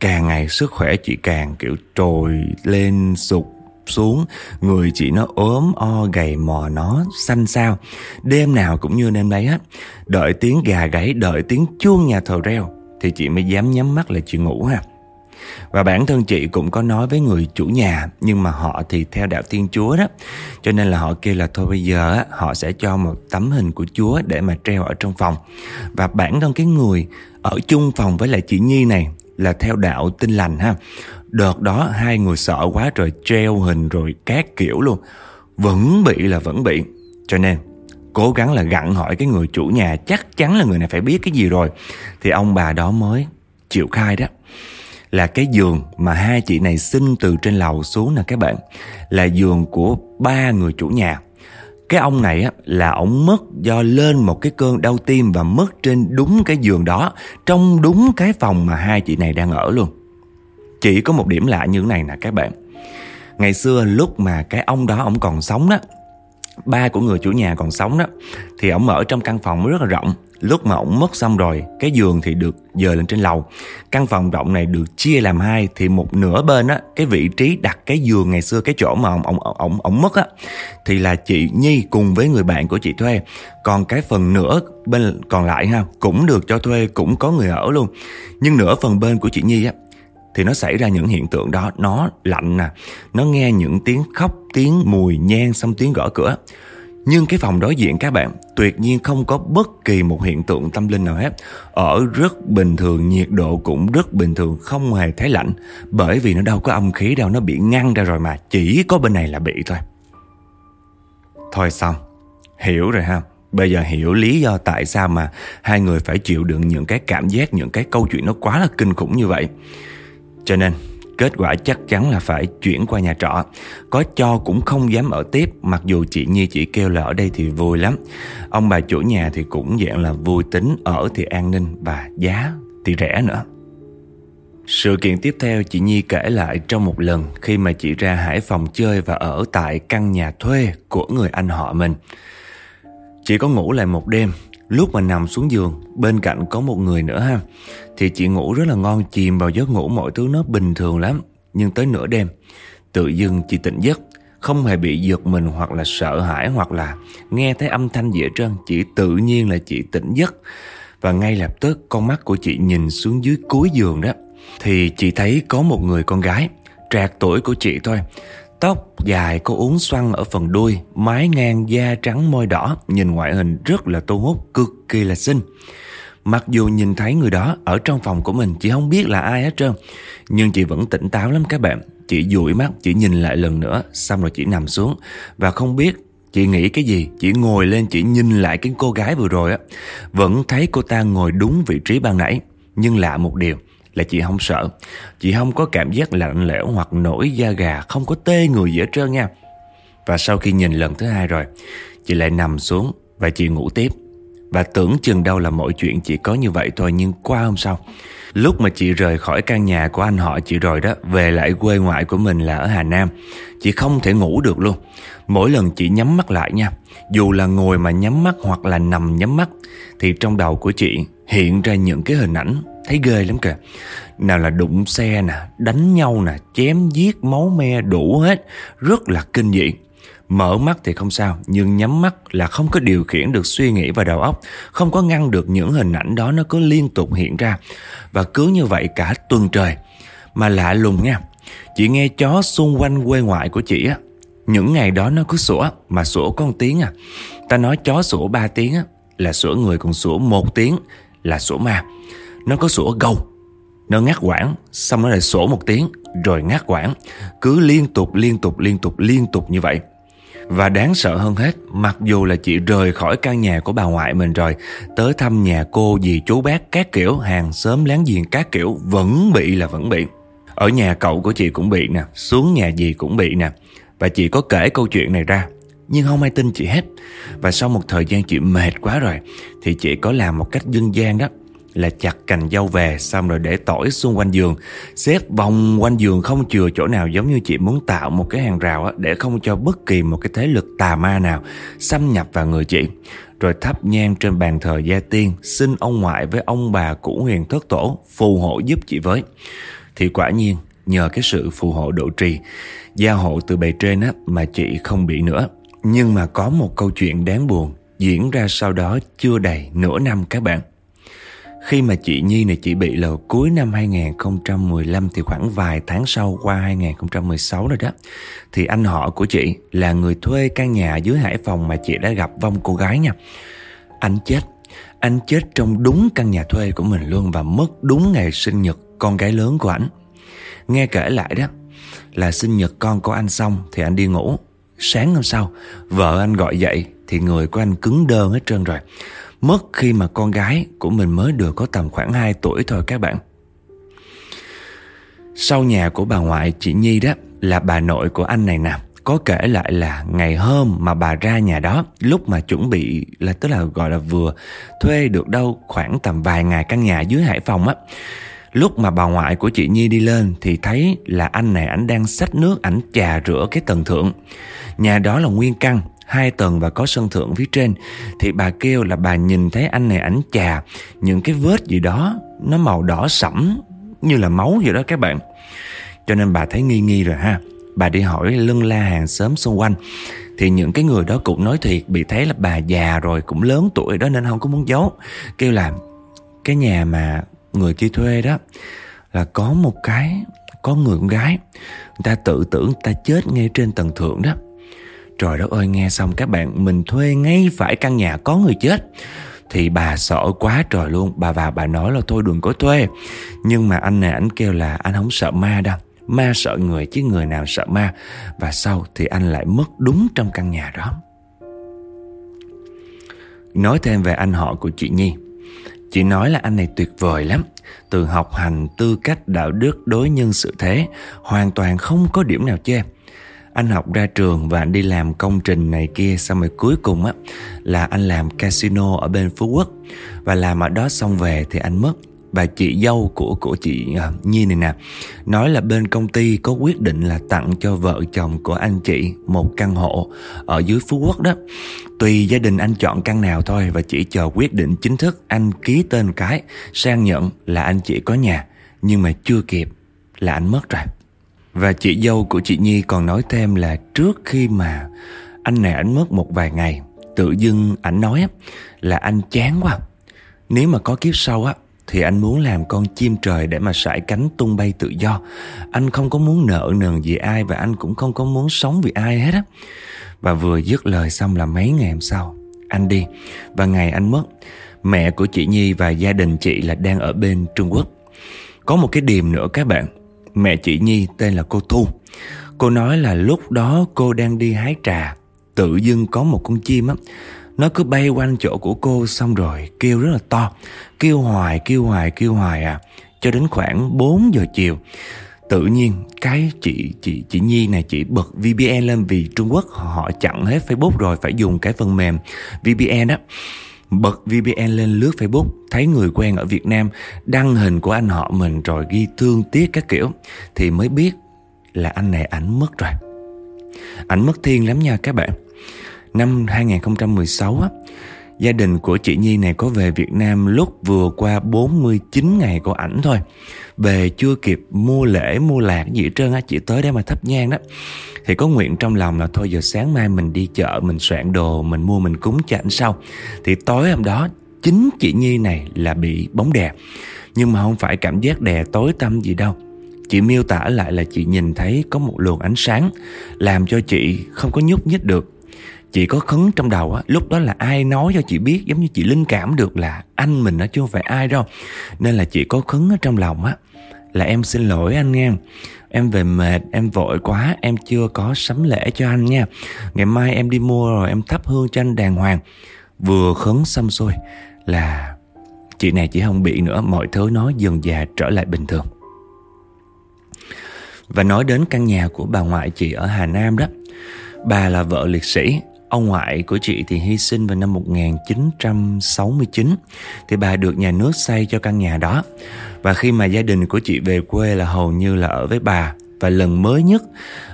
Càng ngày sức khỏe chị càng kiểu trồi lên sụt xuống. Người chị nó ốm, o, gầy, mò, nó xanh xao. Đêm nào cũng như đêm đấy á Đợi tiếng gà gáy, Đợi tiếng chuông nhà thờ reo, Thì chị mới dám nhắm mắt là chị ngủ ha. Và bản thân chị cũng có nói với người chủ nhà, Nhưng mà họ thì theo đạo Thiên Chúa đó. Cho nên là họ kêu là thôi bây giờ họ sẽ cho một tấm hình của Chúa để mà treo ở trong phòng. Và bản thân cái người ở chung phòng với lại chị Nhi này là theo đạo tinh lành ha. Đợt đó hai người sợ quá rồi treo hình rồi các kiểu luôn. Vẫn bị là vẫn bị. Cho nên, cố gắng là gặn hỏi cái người chủ nhà, Chắc chắn là người này phải biết cái gì rồi. Thì ông bà đó mới chịu khai đó. Là cái giường mà hai chị này xin từ trên lầu xuống nè các bạn. Là giường của ba người chủ nhà cái ông này á, là ông mất do lên một cái cơn đau tim và mất trên đúng cái giường đó Trong đúng cái phòng mà hai chị này đang ở luôn. Chỉ có một điểm lạ như thế này nè các bạn. Ngày xưa lúc mà cái ông đó ông còn sống đó Ba của người chủ nhà còn sống đó. Thì ông ở trong căn phòng rất là rộng. Lúc mà ông mất xong rồi Cái giường thì được dời lên trên lầu. Căn phòng rộng này được chia làm hai Thì một nửa bên á Cái vị trí đặt cái giường ngày xưa Cái chỗ mà ông, ông, ông, ông mất á Thì là chị Nhi cùng với người bạn của chị thuê. Còn cái phần nửa bên còn lại ha Cũng được cho thuê Cũng có người ở luôn. Nhưng nửa phần bên của chị Nhi á thì nó xảy ra những hiện tượng đó nó lạnh nè nó nghe những tiếng khóc tiếng mùi nhang xong tiếng gõ cửa nhưng cái phòng đối diện các bạn tuyệt nhiên không có bất kỳ một hiện tượng tâm linh nào hết. Ở rất bình thường, nhiệt độ cũng rất bình thường, không hề thấy lạnh. Bởi vì nó đâu có âm khí đâu, nó bị ngăn ra rồi mà. Chỉ có bên này là bị thôi. Thôi xong, hiểu rồi ha. Bây giờ hiểu lý do tại sao mà hai người phải chịu đựng những cái cảm giác, những cái câu chuyện nó quá là kinh khủng như vậy. Cho nên, kết quả chắc chắn là phải chuyển qua nhà trọ. Có cho cũng không dám ở tiếp, Mặc dù chị Nhi chỉ kêu là ở đây thì vui lắm. Ông bà chủ nhà thì cũng dạng là vui tính, Ở thì an ninh và giá thì rẻ nữa. Sự kiện tiếp theo chị Nhi kể lại trong một lần khi mà chị ra Hải Phòng chơi và ở tại căn nhà thuê của người anh họ mình. Chị có ngủ lại một đêm Lúc mà nằm xuống giường, Bên cạnh có một người nữa ha. Thì chị ngủ rất là ngon, chìm vào giấc ngủ Mọi thứ nó bình thường lắm. Nhưng tới nửa đêm, Tự dưng chị tỉnh giấc. Không hề bị giật mình hoặc là sợ hãi Hoặc là nghe thấy âm thanh gì hết trơn. Chỉ tự nhiên là chị tỉnh giấc. Và ngay lập tức, con mắt của chị nhìn xuống dưới cuối giường đó. Thì chị thấy có một người con gái Trạc tuổi của chị thôi. Tóc dài có uốn xoăn ở phần đuôi, mái ngang da trắng môi đỏ, nhìn ngoại hình rất là thu hút, cực kỳ là xinh. Mặc dù nhìn thấy người đó ở trong phòng của mình Chị không biết là ai hết trơn Nhưng chị vẫn tỉnh táo lắm các bạn. Chị dụi mắt, chị nhìn lại lần nữa Xong rồi chị nằm xuống. Và không biết Chị nghĩ cái gì Chị ngồi lên chị nhìn lại cái cô gái vừa rồi á. Vẫn thấy cô ta ngồi đúng vị trí ban nãy Nhưng lạ một điều là chị không sợ. Chị không có cảm giác lạnh lẽo hoặc nổi da gà, Không có tê người gì hết trơn nha. Và sau khi nhìn lần thứ hai rồi, Chị lại nằm xuống và chị ngủ tiếp. Và tưởng chừng đâu là mọi chuyện chỉ có như vậy thôi, Nhưng qua hôm sau, Lúc mà chị rời khỏi căn nhà của anh họ chị rồi đó, Về lại quê ngoại của mình là ở Hà Nam, Chị không thể ngủ được luôn. Mỗi lần chị nhắm mắt lại nha, Dù là ngồi mà nhắm mắt hoặc là nằm nhắm mắt, Thì trong đầu của chị hiện ra những cái hình ảnh Thấy ghê lắm kìa. Nào là đụng xe nè, Đánh nhau nè, Chém giết máu me đủ hết. Rất là kinh dị. Mở mắt thì không sao, Nhưng nhắm mắt là không có điều khiển được suy nghĩ và đầu óc. Không có ngăn được những hình ảnh đó, Nó cứ liên tục hiện ra. Và cứ như vậy cả tuần trời. Mà lạ lùng nha, Chị nghe chó xung quanh quê ngoại của chị á, Những ngày đó nó cứ sủa, Mà sủa có một tiếng à. Ta nói chó sủa ba tiếng á, Là sủa người còn sủa một tiếng Là sủa ma. Nó có sủa gâu Nó ngắt quãng Xong nó lại sủa một tiếng Rồi ngắt quãng Cứ liên tục liên tục liên tục liên tục như vậy và đáng sợ hơn hết, mặc dù là chị rời khỏi căn nhà của bà ngoại mình rồi, tới thăm nhà cô dì chú bác các kiểu, hàng xóm láng giềng các kiểu, vẫn bị là vẫn bị. Ở nhà cậu của chị cũng bị nè, xuống nhà dì cũng bị nè. Và chị có kể câu chuyện này ra, nhưng không ai tin chị hết. Và sau một thời gian chị mệt quá rồi, thì chị có làm một cách dân gian đó là chặt cành dâu về, xong rồi để tỏi xung quanh giường. Xếp vòng quanh giường không chừa chỗ nào giống như chị muốn tạo một cái hàng rào để không cho bất kỳ một cái thế lực tà ma nào xâm nhập vào người chị. Rồi thắp nhang trên bàn thờ gia tiên, xin ông ngoại với ông bà cũ huyền thất tổ phù hộ giúp chị với. Thì quả nhiên, nhờ cái sự phù hộ độ trì, gia hộ từ bề trên á, mà chị không bị nữa. Nhưng mà có một câu chuyện đáng buồn diễn ra sau đó chưa đầy nửa năm các bạn khi mà chị Nhi này chị bị là cuối năm 2015 thì khoảng vài tháng sau qua 2016 rồi đó. Thì anh họ của chị là người thuê căn nhà dưới Hải Phòng mà chị đã gặp vong cô gái nha. Anh chết. Anh chết trong đúng căn nhà thuê của mình luôn và mất đúng ngày sinh nhật con gái lớn của anh. Nghe kể lại đó là sinh nhật con của anh xong thì anh đi ngủ. Sáng hôm sau, vợ anh gọi dậy thì người của anh cứng đơ hết trơn rồi. Mất khi mà con gái của mình mới được có tầm khoảng 2 tuổi thôi các bạn. Sau nhà của bà ngoại chị Nhi đó Là bà nội của anh này nè. Có kể lại là ngày hôm mà bà ra nhà đó Lúc mà chuẩn bị là tức là gọi là vừa thuê được đâu khoảng tầm vài ngày căn nhà dưới Hải Phòng á. Lúc mà bà ngoại của chị Nhi đi lên thì thấy là anh này ảnh đang xách nước ảnh trà rửa cái tầng thượng. Nhà đó là nguyên căn, hai tầng và có sân thượng phía trên, thì bà kêu là bà nhìn thấy anh này ảnh chà. Những cái vết gì đó, nó màu đỏ sẫm, như là máu vậy đó các bạn. Cho nên bà thấy nghi nghi rồi ha. Bà đi hỏi lưng la hàng xóm xung quanh. Thì những cái người đó cũng nói thiệt, bị thấy là bà già rồi, cũng lớn tuổi đó nên không có muốn giấu. Kêu là, cái nhà mà người chi thuê đó, là có một cái, có người con gái. Người ta tự tưởng người ta chết ngay trên tầng thượng đó. Trời đất ơi nghe xong các bạn Mình thuê ngay phải căn nhà có người chết. Thì bà sợ quá trời luôn. Bà vào bà nói là thôi đừng có thuê. Nhưng mà anh này anh kêu là anh không sợ ma đâu. Ma sợ người chứ người nào sợ ma. Và sau thì anh lại mất đúng trong căn nhà đó. Nói thêm về anh họ của chị Nhi. Chị nói là anh này tuyệt vời lắm. Từ học hành, tư cách, đạo đức, đối nhân sự thế Hoàn toàn không có điểm nào chê anh học ra trường và anh đi làm công trình này kia xong rồi cuối cùng á là anh làm casino ở bên Phú Quốc và làm ở đó xong về thì anh mất và chị dâu của của chị uh, Nhi này nè nói là bên công ty có quyết định là tặng cho vợ chồng của anh chị một căn hộ ở dưới Phú Quốc đó. Tùy gia đình anh chọn căn nào thôi và chỉ chờ quyết định chính thức anh ký tên cái sang nhận là anh chị có nhà nhưng mà chưa kịp là anh mất rồi. Và chị dâu của chị Nhi còn nói thêm là trước khi mà anh này ảnh mất một vài ngày, tự dưng ảnh nói là anh chán quá. Nếu mà có kiếp sau á, thì anh muốn làm con chim trời để mà sải cánh tung bay tự do. Anh không có muốn nợ nần gì ai và anh cũng không có muốn sống vì ai hết á. Và vừa dứt lời xong là mấy ngày hôm sau, anh đi. Và ngày anh mất, Mẹ của chị Nhi và gia đình chị là đang ở bên Trung Quốc Có một cái điểm nữa các bạn Mẹ chị Nhi tên là cô Thu. Cô nói là lúc đó cô đang đi hái trà. Tự dưng có một con chim á, Nó cứ bay quanh chỗ của cô Xong rồi kêu rất là to. Kêu hoài kêu hoài kêu hoài à Cho đến khoảng 4 giờ chiều. Tự nhiên cái chị chị chị Nhi này, chị bật VPN lên vì Trung Quốc họ chặn hết Facebook rồi, phải dùng cái phần mềm VPN á bật VPN lên lướt Facebook thấy người quen ở Việt Nam đăng hình của anh họ mình rồi ghi thương tiếc các kiểu thì mới biết là anh này ảnh mất rồi. Ảnh mất thiên lắm nha các bạn. Năm 2016 á, gia đình của chị Nhi này có về Việt Nam lúc vừa qua 49 ngày của ảnh thôi. Về chưa kịp mua lễ, mua lạc gì hết trơn á, chị tới đây mà thắp nhang đó. Thì có nguyện trong lòng là thôi giờ sáng mai mình đi chợ, mình soạn đồ, mình mua mình cúng cho ảnh sau. Thì tối hôm đó, chính chị Nhi này là bị bóng đè. Nhưng mà không phải cảm giác đè tối tâm gì đâu Chị miêu tả lại là chị nhìn thấy có một luồng ánh sáng Làm cho chị không có nhúc nhích được Chị có khấn trong đầu á Lúc đó là ai nói cho chị biết Giống như chị linh cảm được là anh mình á Chứ không phải ai đâu. Nên là chị có khấn ở trong lòng á Là em xin lỗi anh nha. Em về mệt, em vội quá Em chưa có sắm lễ cho anh nha. Ngày mai em đi mua rồi em thắp hương cho anh đàng hoàng. Vừa khấn xong xuôi Là chị này chỉ không bị nữa Mọi thứ nó dần dà trở lại bình thường. Và nói đến căn nhà của bà ngoại chị ở Hà Nam đó Bà là vợ liệt sĩ Ông ngoại của chị thì hy sinh vào năm 1969 Thì bà được nhà nước xây cho căn nhà đó. Và khi mà gia đình của chị về quê là hầu như là ở với bà. Và lần mới nhất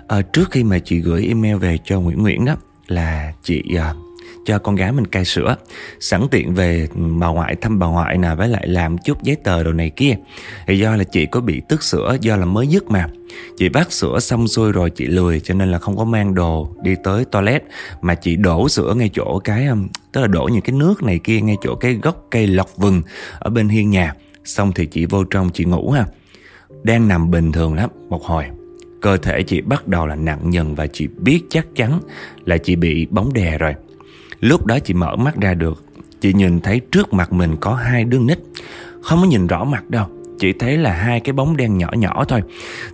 à, Trước khi mà chị gửi email về cho Nguyễn Nguyễn đó Là chị à, cho con gái mình cai sữa. Sẵn tiện về bà ngoại thăm bà ngoại nè, với lại làm chút giấy tờ đồ này kia. Thì do là chị có bị tức sữa, do là mới dứt mà. Chị bắt sữa xong xuôi rồi chị lười, cho nên là không có mang đồ đi tới toilet. Mà chị đổ sữa ngay chỗ cái um, tức là đổ những cái nước này kia ngay chỗ cái gốc cây lọc vừng ở bên hiên nhà. Xong thì chị vô trong chị ngủ ha. Đang nằm bình thường lắm, một hồi. Cơ thể chị bắt đầu là nặng nhần và chị biết chắc chắn là chị bị bóng đè rồi. Lúc đó chị mở mắt ra được. Chị nhìn thấy trước mặt mình có hai đứa nít. Không có nhìn rõ mặt đâu Chị thấy là hai cái bóng đen nhỏ nhỏ thôi.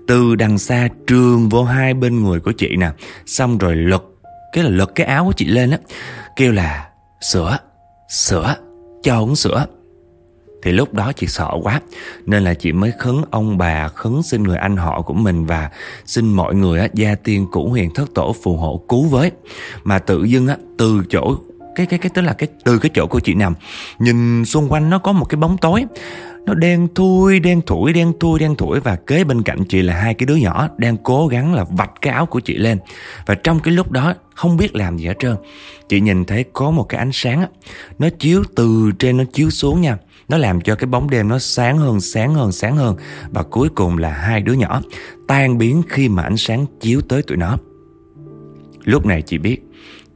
Từ đằng xa trường vô hai bên người của chị nè, Xong rồi lật Cái là lật cái áo của chị lên á. Kêu là, sữa Sữa, Cho uống sữa thì lúc đó chị sợ quá Nên là chị mới khấn ông bà Khấn xin người anh họ của mình Và xin mọi người á, gia tiên cũ huyền thất tổ phù hộ cứu với. Mà tự dưng á, từ chỗ cái cái cái tức là cái từ cái chỗ của chị nằm nhìn xung quanh nó có một cái bóng tối. Nó đen thui đen thủi đen thui đen thủi và kế bên cạnh chị là hai cái đứa nhỏ đang cố gắng là vạch cái áo của chị lên. Và trong cái lúc đó không biết làm gì hết trơn chị nhìn thấy có một cái ánh sáng á nó chiếu từ trên nó chiếu xuống nha nó làm cho cái bóng đêm nó sáng hơn, sáng hơn, sáng hơn. Và cuối cùng là hai đứa nhỏ tan biến khi mà ánh sáng chiếu tới tụi nó. Lúc này chị biết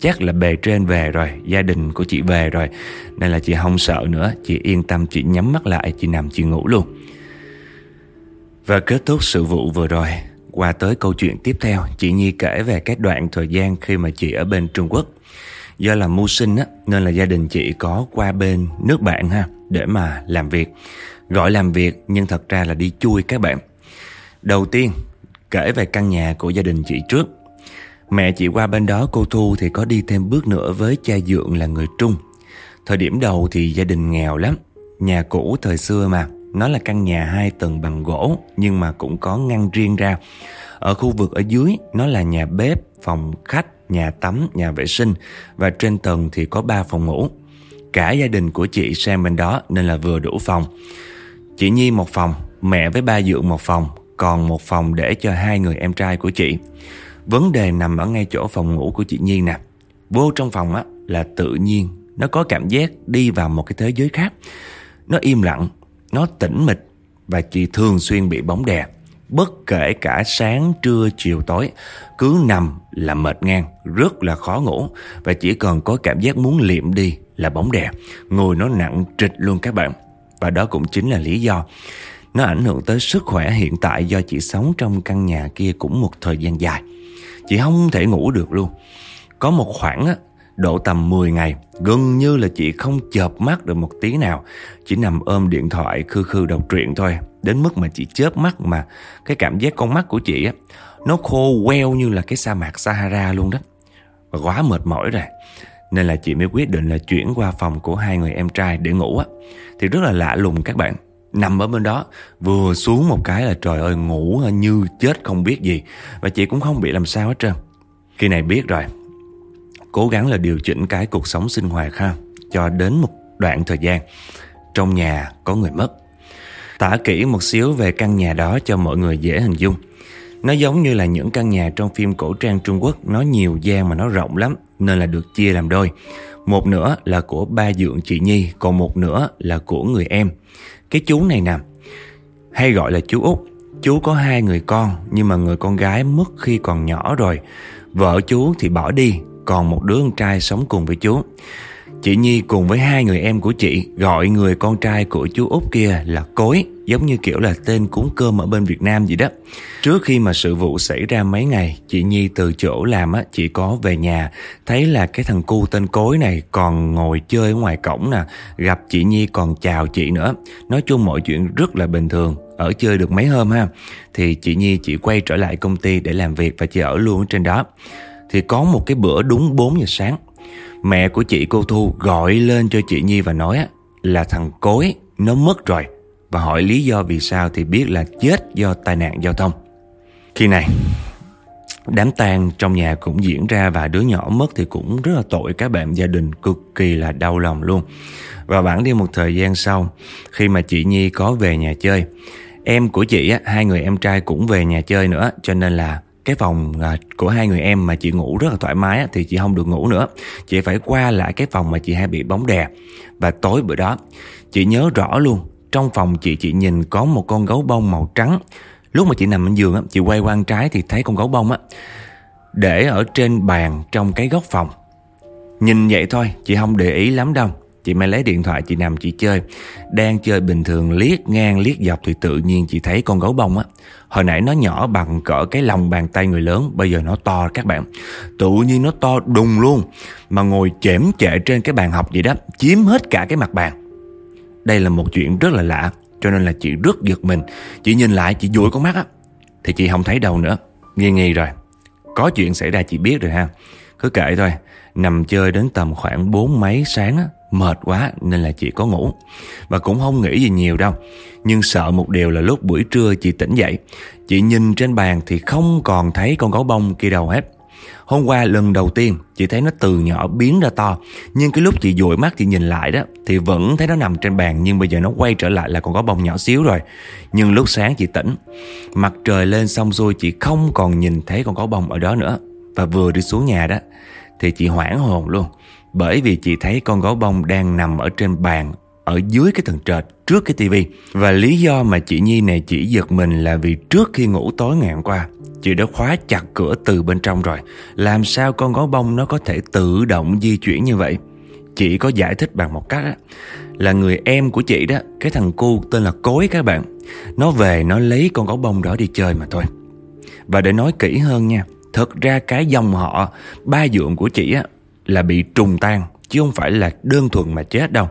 Chắc là bề trên về rồi Gia đình của chị về rồi. Nên là chị không sợ nữa Chị yên tâm chị nhắm mắt lại Chị nằm chị ngủ luôn. Và kết thúc sự vụ vừa rồi. Qua tới câu chuyện tiếp theo Chị Nhi kể về cái đoạn thời gian Khi mà chị ở bên Trung Quốc. Do là mưu sinh á Nên là gia đình chị có qua bên nước bạn ha để mà làm việc. Gọi làm việc nhưng thật ra là đi chui các bạn. Đầu tiên, kể về căn nhà của gia đình chị trước. Mẹ chị qua bên đó cô Thu thì có đi thêm bước nữa với cha dượng là người Trung. Thời điểm đầu thì gia đình nghèo lắm. Nhà cũ thời xưa mà, nó là căn nhà hai tầng bằng gỗ nhưng mà cũng có ngăn riêng ra. Ở khu vực ở dưới nó là nhà bếp, phòng khách, nhà tắm, nhà vệ sinh và trên tầng thì có ba phòng ngủ. Cả gia đình của chị sang bên đó nên là vừa đủ phòng. Chị Nhi một phòng, mẹ với ba dượng một phòng, còn một phòng để cho hai người em trai của chị. Vấn đề nằm ở ngay chỗ phòng ngủ của chị Nhi nè. Vô trong phòng á là tự nhiên nó có cảm giác đi vào một cái thế giới khác. Nó im lặng, nó tĩnh mịch và chị thường xuyên bị bóng đè. Bất kể cả sáng, trưa, chiều, tối Cứ nằm là mệt ngang Rất là khó ngủ. Và chỉ cần có cảm giác muốn liệm đi là bóng đè Người nó nặng trịch luôn các bạn. Và đó cũng chính là lý do Nó ảnh hưởng tới sức khỏe hiện tại Do chị sống trong căn nhà kia cũng một thời gian dài. Chị không thể ngủ được luôn. Có một khoảng á Độ tầm 10 ngày, Gần như là chị không chợp mắt được một tí nào. Chỉ nằm ôm điện thoại khư khư đọc truyện thôi. Đến mức mà chị chớp mắt mà Cái cảm giác con mắt của chị á, Nó khô queo như là cái sa mạc Sahara luôn đó. Và quá mệt mỏi rồi. Nên là chị mới quyết định là chuyển qua phòng của hai người em trai để ngủ á. Thì rất là lạ lùng các bạn. Nằm ở bên đó, Vừa xuống một cái là trời ơi, ngủ như chết không biết gì. Và chị cũng không bị làm sao hết trơn. Khi này biết rồi. Cố gắng là điều chỉnh cái cuộc sống sinh hoạt ha, Cho đến một đoạn thời gian, Trong nhà có người mất. Tả kỹ một xíu về căn nhà đó cho mọi người dễ hình dung. Nó giống như là những căn nhà trong phim cổ trang Trung Quốc, Nó nhiều gian mà nó rộng lắm, Nên là được chia làm đôi. Một nửa là của ba dượng chị Nhi, Còn một nửa là của người em. Cái chú này nè, Hay gọi là chú Út. Chú có hai người con, Nhưng mà người con gái mất khi còn nhỏ rồi. Vợ chú thì bỏ đi còn một đứa con trai sống cùng với chú Chị Nhi cùng với hai người em của chị gọi người con trai của chú Út kia là Cối, giống như kiểu là tên cúng cơm ở bên Việt Nam vậy đó. Trước khi mà sự vụ xảy ra mấy ngày, chị Nhi từ chỗ làm á, chị có về nhà, thấy là cái thằng cu tên Cối này còn ngồi chơi ở ngoài cổng nè, gặp chị Nhi còn chào chị nữa. Nói chung mọi chuyện rất là bình thường, ở chơi được mấy hôm ha. Thì chị Nhi chị quay trở lại công ty để làm việc và chị ở luôn ở trên đó. Thì có một cái bữa đúng 4 giờ sáng Mẹ của chị cô Thu gọi lên cho chị Nhi và nói là thằng Cối nó mất rồi và hỏi lý do vì sao thì biết là chết do tai nạn giao thông. Khi này, đám tang trong nhà cũng diễn ra và đứa nhỏ mất thì cũng rất là tội các bạn gia đình cực kỳ là đau lòng luôn. Và bản đi một thời gian sau, khi mà chị Nhi có về nhà chơi, em của chị á, hai người em trai cũng về nhà chơi nữa cho nên là cái phòng à, của hai người em mà chị ngủ rất là thoải mái thì chị không được ngủ nữa. Chị phải qua lại cái phòng mà chị hay bị bóng đè. Và tối bữa đó, chị nhớ rõ luôn, trong phòng chị chị nhìn có một con gấu bông màu trắng. Lúc mà chị nằm trên giường chị quay qua trái thì thấy con gấu bông á, để ở trên bàn trong cái góc phòng. Nhìn vậy thôi, chị không để ý lắm đâu. Chị mới lấy điện thoại chị nằm chị chơi. Đang chơi bình thường, liếc ngang, liếc dọc Thì tự nhiên chị thấy con gấu bông á. Hồi nãy nó nhỏ bằng cỡ cái lòng bàn tay người lớn, Bây giờ nó to các bạn. Tự nhiên nó to đùng luôn, Mà ngồi chễm chệ trên cái bàn học vậy đó, Chiếm hết cả cái mặt bàn. Đây là một chuyện rất là lạ, Cho nên là chị rất giật mình. Chị nhìn lại, chị dụi con mắt á. Thì chị không thấy đâu nữa. Nghi nghi rồi. Có chuyện xảy ra chị biết rồi ha. Cứ kệ thôi. Nằm chơi đến tầm khoảng bốn mấy sáng á Mệt quá nên là chị có ngủ. Và cũng không nghĩ gì nhiều đâu, Nhưng sợ một điều là lúc buổi trưa chị tỉnh dậy, Chị nhìn trên bàn thì không còn thấy con gấu bông kia đâu hết. Hôm qua lần đầu tiên, chị thấy nó từ nhỏ biến ra to, Nhưng cái lúc chị dụi mắt chị nhìn lại đó, Thì vẫn thấy nó nằm trên bàn, Nhưng bây giờ nó quay trở lại là con gấu bông nhỏ xíu rồi. Nhưng lúc sáng chị tỉnh, Mặt trời lên xong xuôi chị không còn nhìn thấy con gấu bông ở đó nữa. Và vừa đi xuống nhà đó, Thì chị hoảng hồn luôn bởi vì chị thấy con gấu bông đang nằm ở trên bàn ở dưới cái tầng trệt trước cái tivi. Và lý do mà chị Nhi này chỉ giật mình là vì trước khi ngủ tối ngày hôm qua chị đã khóa chặt cửa từ bên trong rồi. Làm sao con gấu bông nó có thể tự động di chuyển như vậy? Chị có giải thích bằng một cách đó, là người em của chị đó cái thằng cu tên là cối các bạn nó về nó lấy con gấu bông đó đi chơi mà thôi. Và để nói kỹ hơn nha thật ra cái dòng họ ba dượng của chị á là bị trùng tan chứ không phải là đơn thuần mà chết đâu.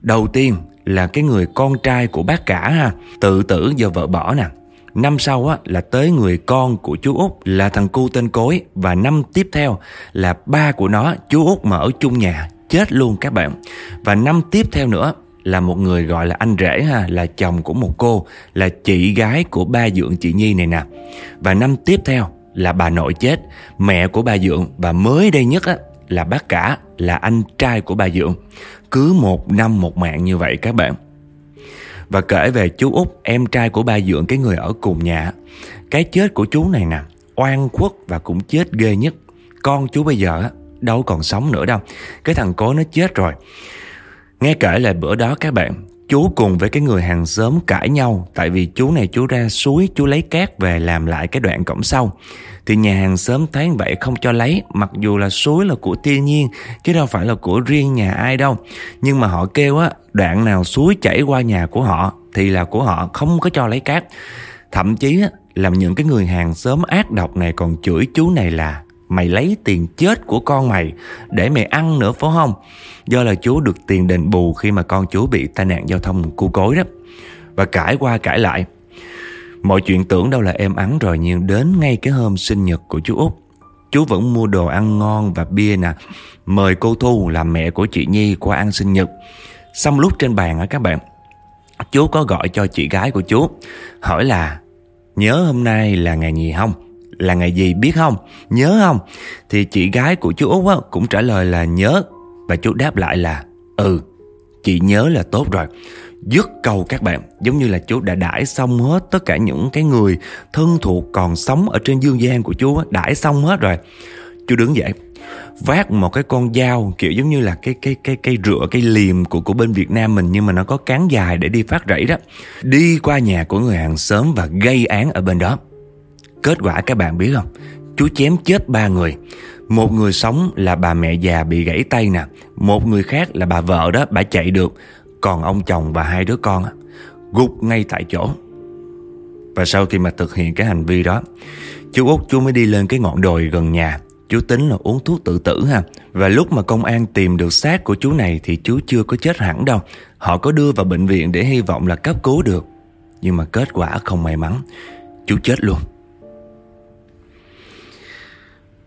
Đầu tiên là cái người con trai của bác cả ha, tự tử do vợ bỏ nè. Năm sau á, là tới người con của chú Út là thằng cu tên Cối và năm tiếp theo là ba của nó, chú Út mà ở chung nhà, chết luôn các bạn. Và năm tiếp theo nữa là một người gọi là anh rể ha, là chồng của một cô, là chị gái của ba dượng chị Nhi này nè. Và năm tiếp theo là bà nội chết, mẹ của bà dượng và mới đây nhất á, là bác cả là anh trai của bà Dượng. Cứ một năm một mạng như vậy các bạn. Và kể về chú út em trai của bà Dượng, cái người ở cùng nhà. Cái chết của chú này nè, oan khuất và cũng chết ghê nhất. Con chú bây giờ đâu còn sống nữa đâu. Cái thằng cố nó chết rồi. Nghe kể là bữa đó các bạn, chú cùng với cái người hàng xóm cãi nhau, tại vì chú này chú ra suối, chú lấy cát về làm lại cái đoạn cổng sau. Thì nhà hàng xóm thấy vậy không cho lấy, mặc dù là suối là của thiên nhiên, chứ đâu phải là của riêng nhà ai đâu. Nhưng mà họ kêu á, đoạn nào suối chảy qua nhà của họ, thì là của họ, không có cho lấy cát. Thậm chí á, làm những cái người hàng xóm ác độc này còn chửi chú này là Mày lấy tiền chết của con mày Để mày ăn nữa phải không? Do là chú được tiền đền bù Khi mà con chú bị tai nạn giao thông cu cối đó. Và cãi qua cãi lại. Mọi chuyện tưởng đâu là êm ắng rồi Nhưng đến ngay cái hôm sinh nhật của chú Út, Chú vẫn mua đồ ăn ngon và bia nè, Mời cô Thu là mẹ của chị Nhi qua ăn sinh nhật. Xong lúc trên bàn á các bạn, Chú có gọi cho chị gái của chú, Hỏi là, Nhớ hôm nay là ngày gì không? Là ngày gì biết không? Nhớ không? Thì chị gái của chú Út á, cũng trả lời là nhớ. Và chú đáp lại là Ừ, chị nhớ là tốt rồi. Dứt cầu các bạn Giống như là chú đã đãi xong hết Tất cả những cái người thân thuộc còn sống Ở trên dương gian của chú Đãi xong hết rồi. Chú đứng dậy vác một cái con dao kiểu giống như là cái cái cái cây rửa cây liềm của của bên Việt Nam mình nhưng mà nó có cán dài để đi phát rẫy đó. Đi qua nhà của người hàng xóm và gây án ở bên đó kết quả các bạn biết không? Chú chém chết ba người. Một người sống là bà mẹ già bị gãy tay nè. Một người khác là bà vợ đó, bà chạy được. Còn ông chồng và hai đứa con gục ngay tại chỗ. Và sau khi mà thực hiện cái hành vi đó, chú út, chú mới đi lên cái ngọn đồi gần nhà. Chú tính là uống thuốc tự tử ha. Và lúc mà công an tìm được xác của chú này Thì chú chưa có chết hẳn đâu. Họ có đưa vào bệnh viện để hy vọng là cấp cứu được. Nhưng mà kết quả không may mắn. Chú chết luôn.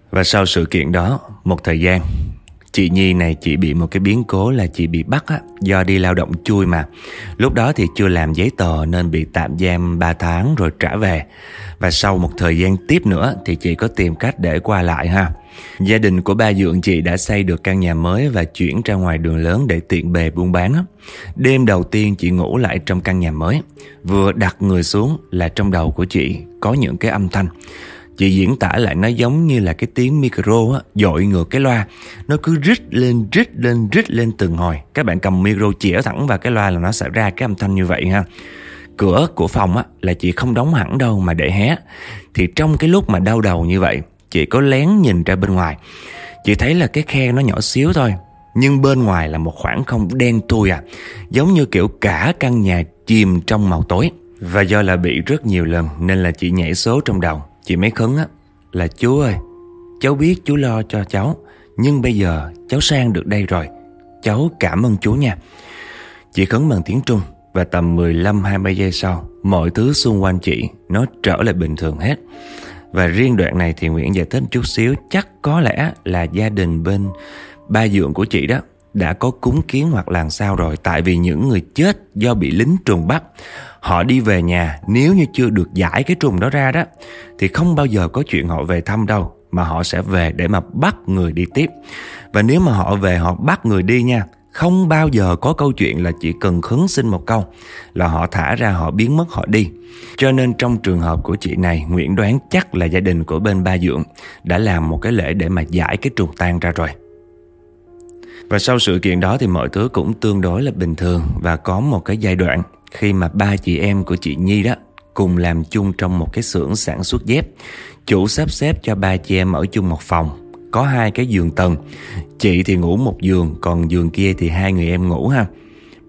Và sau sự kiện đó Một thời gian Chị Nhi này chỉ bị một cái biến cố là chị bị bắt á, do đi lao động chui mà. Lúc đó thì chưa làm giấy tờ nên bị tạm giam 3 tháng rồi trả về. Và sau một thời gian tiếp nữa thì chị có tìm cách để qua lại ha. Gia đình của ba dượng chị đã xây được căn nhà mới và chuyển ra ngoài đường lớn để tiện bề buôn bán. Đêm đầu tiên chị ngủ lại trong căn nhà mới. Vừa đặt người xuống là trong đầu của chị có những cái âm thanh. Chị diễn tả lại nó giống như là cái tiếng micro á, dội ngược cái loa. Nó cứ rít lên, rít lên, rít lên từng hồi. Các bạn cầm micro chĩa thẳng vào cái loa là nó sẽ ra cái âm thanh như vậy ha. Cửa của phòng á, là chị không đóng hẳn đâu mà để hé. Thì trong cái lúc mà đau đầu như vậy, chị có lén nhìn ra bên ngoài. Chị thấy là cái khe nó nhỏ xíu thôi. Nhưng bên ngoài là một khoảng không đen thui à. Giống như kiểu cả căn nhà chìm trong màu tối. Và do là bị rất nhiều lần nên là chị nhảy số trong đầu Chị mấy khấn á, là chú ơi, Cháu biết chú lo cho cháu, Nhưng bây giờ cháu sang được đây rồi. Cháu cảm ơn chú nha. Chị khấn bằng tiếng Trung Và tầm 15-20 giây sau, Mọi thứ xung quanh chị Nó trở lại bình thường hết. Và riêng đoạn này thì Nguyễn giải thích chút xíu, Chắc có lẽ là gia đình bên Ba dượng của chị đó Đã có cúng kiến hoặc làm sao rồi. Tại vì những người chết do bị lính trùng bắt Họ đi về nhà nếu như chưa được giải cái trùng đó ra đó, Thì không bao giờ có chuyện họ về thăm đâu, Mà họ sẽ về để mà bắt người đi tiếp. Và nếu mà họ về, họ bắt người đi nha, Không bao giờ có câu chuyện là chỉ cần khấn xin một câu Là họ thả ra, họ biến mất, họ đi. Cho nên trong trường hợp của chị này, Nguyễn đoán chắc là gia đình của bên ba dượng Đã làm một cái lễ để mà giải cái trùng tan ra rồi. Và sau sự kiện đó thì mọi thứ cũng tương đối là bình thường và có một cái giai đoạn khi mà ba chị em của chị Nhi đó cùng làm chung trong một cái xưởng sản xuất dép. Chủ sắp xếp cho ba chị em ở chung một phòng, có hai cái giường tầng. Chị thì ngủ một giường, còn giường kia thì hai người em ngủ ha.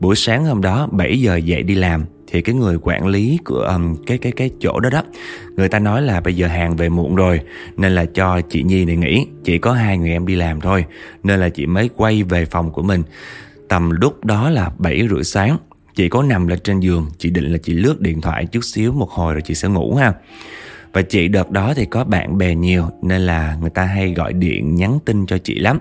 Buổi sáng hôm đó 7 giờ dậy đi làm thì cái người quản lý của um, cái cái cái chỗ đó đó người ta nói là bây giờ hàng về muộn rồi nên là cho chị Nhi này nghỉ chỉ có hai người em đi làm thôi nên là chị mới quay về phòng của mình tầm lúc đó là 7 rưỡi sáng Chị có nằm lên trên giường, Chị định là chị lướt điện thoại chút xíu một hồi rồi chị sẽ ngủ ha. Và chị đợt đó thì có bạn bè nhiều, Nên là người ta hay gọi điện nhắn tin cho chị lắm.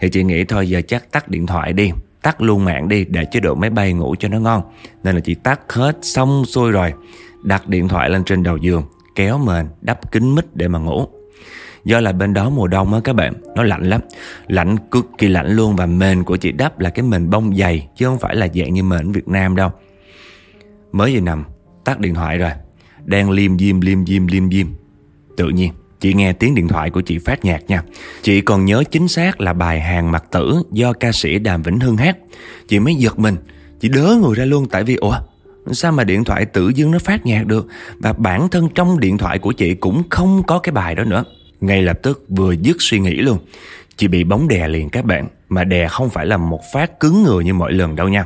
Thì chị nghĩ thôi, giờ chắc tắt điện thoại đi, Tắt luôn mạng đi, để chế độ máy bay ngủ cho nó ngon. Nên là chị tắt hết, xong xuôi rồi, Đặt điện thoại lên trên đầu giường, Kéo mền, đắp kính mít để mà ngủ. Do là bên đó mùa đông á các bạn, Nó lạnh lắm. Lạnh cực kỳ lạnh luôn Và mền của chị đắp là cái mền bông dày, Chứ không phải là dạng như mền Việt Nam đâu. Mới vừa nằm, Tắt điện thoại rồi. Đang liêm diêm liêm diêm liêm diêm. Tự nhiên, Chị nghe tiếng điện thoại của chị phát nhạc nha. Chị còn nhớ chính xác là bài Hàng Mặt Tử Do ca sĩ Đàm Vĩnh Hưng hát. Chị mới giật mình, Chị đớ người ra luôn tại vì, Ủa, Sao mà điện thoại tự dưng nó phát nhạc được? Và bản thân trong điện thoại của chị cũng không có cái bài đó nữa ngay lập tức vừa dứt suy nghĩ luôn. Chị bị bóng đè liền các bạn Mà đè không phải là một phát cứng người như mọi lần đâu nha.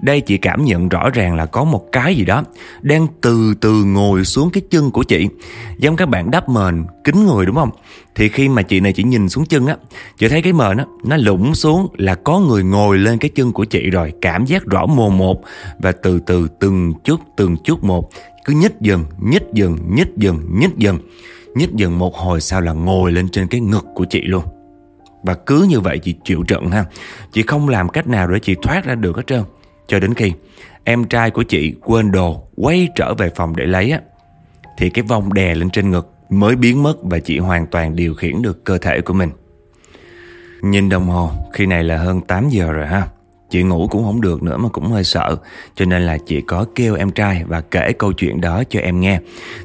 Đây chị cảm nhận rõ ràng là có một cái gì đó Đang từ từ ngồi xuống cái chân của chị. Giống các bạn đắp mền kính người đúng không? Thì khi mà chị này chỉ nhìn xuống chân á Chị thấy cái mền á Nó lũng xuống là có người ngồi lên cái chân của chị rồi Cảm giác rõ mồm một Và từ từ từng chút từng chút một. Cứ nhích dần, nhích dần, nhích dần, nhích dần. Nhích dần một hồi sau là ngồi lên trên cái ngực của chị luôn. Và cứ như vậy chị chịu trận ha. Chị không làm cách nào để chị thoát ra được hết trơn. Cho đến khi em trai của chị quên đồ, Quay trở về phòng để lấy á, Thì cái vòng đè lên trên ngực Mới biến mất và chị hoàn toàn điều khiển được cơ thể của mình. Nhìn đồng hồ, Khi này là hơn 8 giờ rồi ha. Chị ngủ cũng không được nữa mà cũng hơi sợ Cho nên là chị có kêu em trai Và kể câu chuyện đó cho em nghe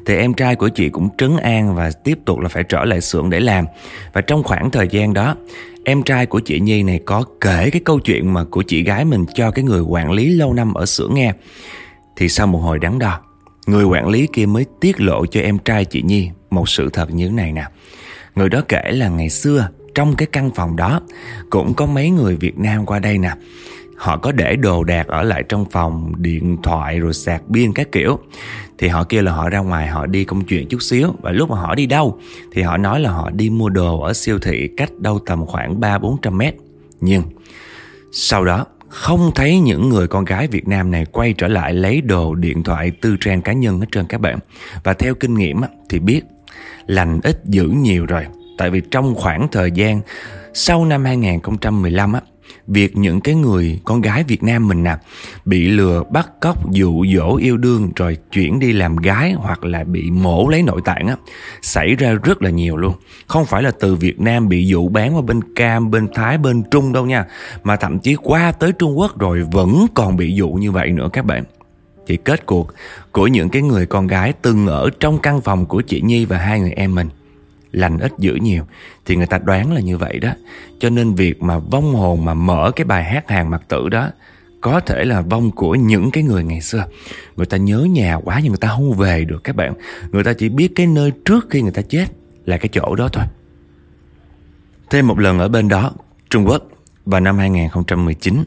Thì em trai của chị cũng trấn an Và tiếp tục là phải trở lại xưởng để làm Và trong khoảng thời gian đó Em trai của chị Nhi này có kể cái câu chuyện mà của chị gái mình cho cái người quản lý lâu năm ở xưởng nghe. Thì sau một hồi đắn đo, người quản lý kia mới tiết lộ cho em trai chị Nhi một sự thật như thế này nè. Người đó kể là ngày xưa trong cái căn phòng đó cũng có mấy người Việt Nam qua đây nè. Họ có để đồ đạc ở lại trong phòng Điện thoại rồi sạc pin các kiểu Thì họ kêu là họ ra ngoài Họ đi công chuyện chút xíu Và lúc mà họ đi đâu Thì họ nói là họ đi mua đồ ở siêu thị Cách đâu tầm khoảng 3-400 mét Nhưng Sau đó không thấy những người con gái Việt Nam này quay trở lại lấy đồ điện thoại tư trang cá nhân hết trơn các bạn. Và theo kinh nghiệm thì biết lành ít giữ nhiều rồi. Tại vì trong khoảng thời gian sau năm 2015 á, việc những cái người con gái Việt Nam mình nè, bị lừa, bắt cóc, dụ dỗ yêu đương, rồi chuyển đi làm gái hoặc là bị mổ lấy nội tạng á, xảy ra rất là nhiều luôn. Không phải là từ Việt Nam bị dụ bán qua bên Cam, bên Thái, bên Trung đâu nha, mà thậm chí qua tới Trung Quốc rồi vẫn còn bị dụ như vậy nữa các bạn. Thì kết cuộc của những cái người con gái từng ở trong căn phòng của chị Nhi và hai người em mình lành ít dữ nhiều, thì người ta đoán là như vậy đó. Cho nên việc mà vong hồn mà mở cái bài hát hàng mặt tử đó, có thể là vong của những cái người ngày xưa. Người ta nhớ nhà quá nhưng người ta không về được các bạn. Người ta chỉ biết cái nơi trước khi người ta chết là cái chỗ đó thôi. Thêm một lần ở bên đó, Trung Quốc, vào năm 2019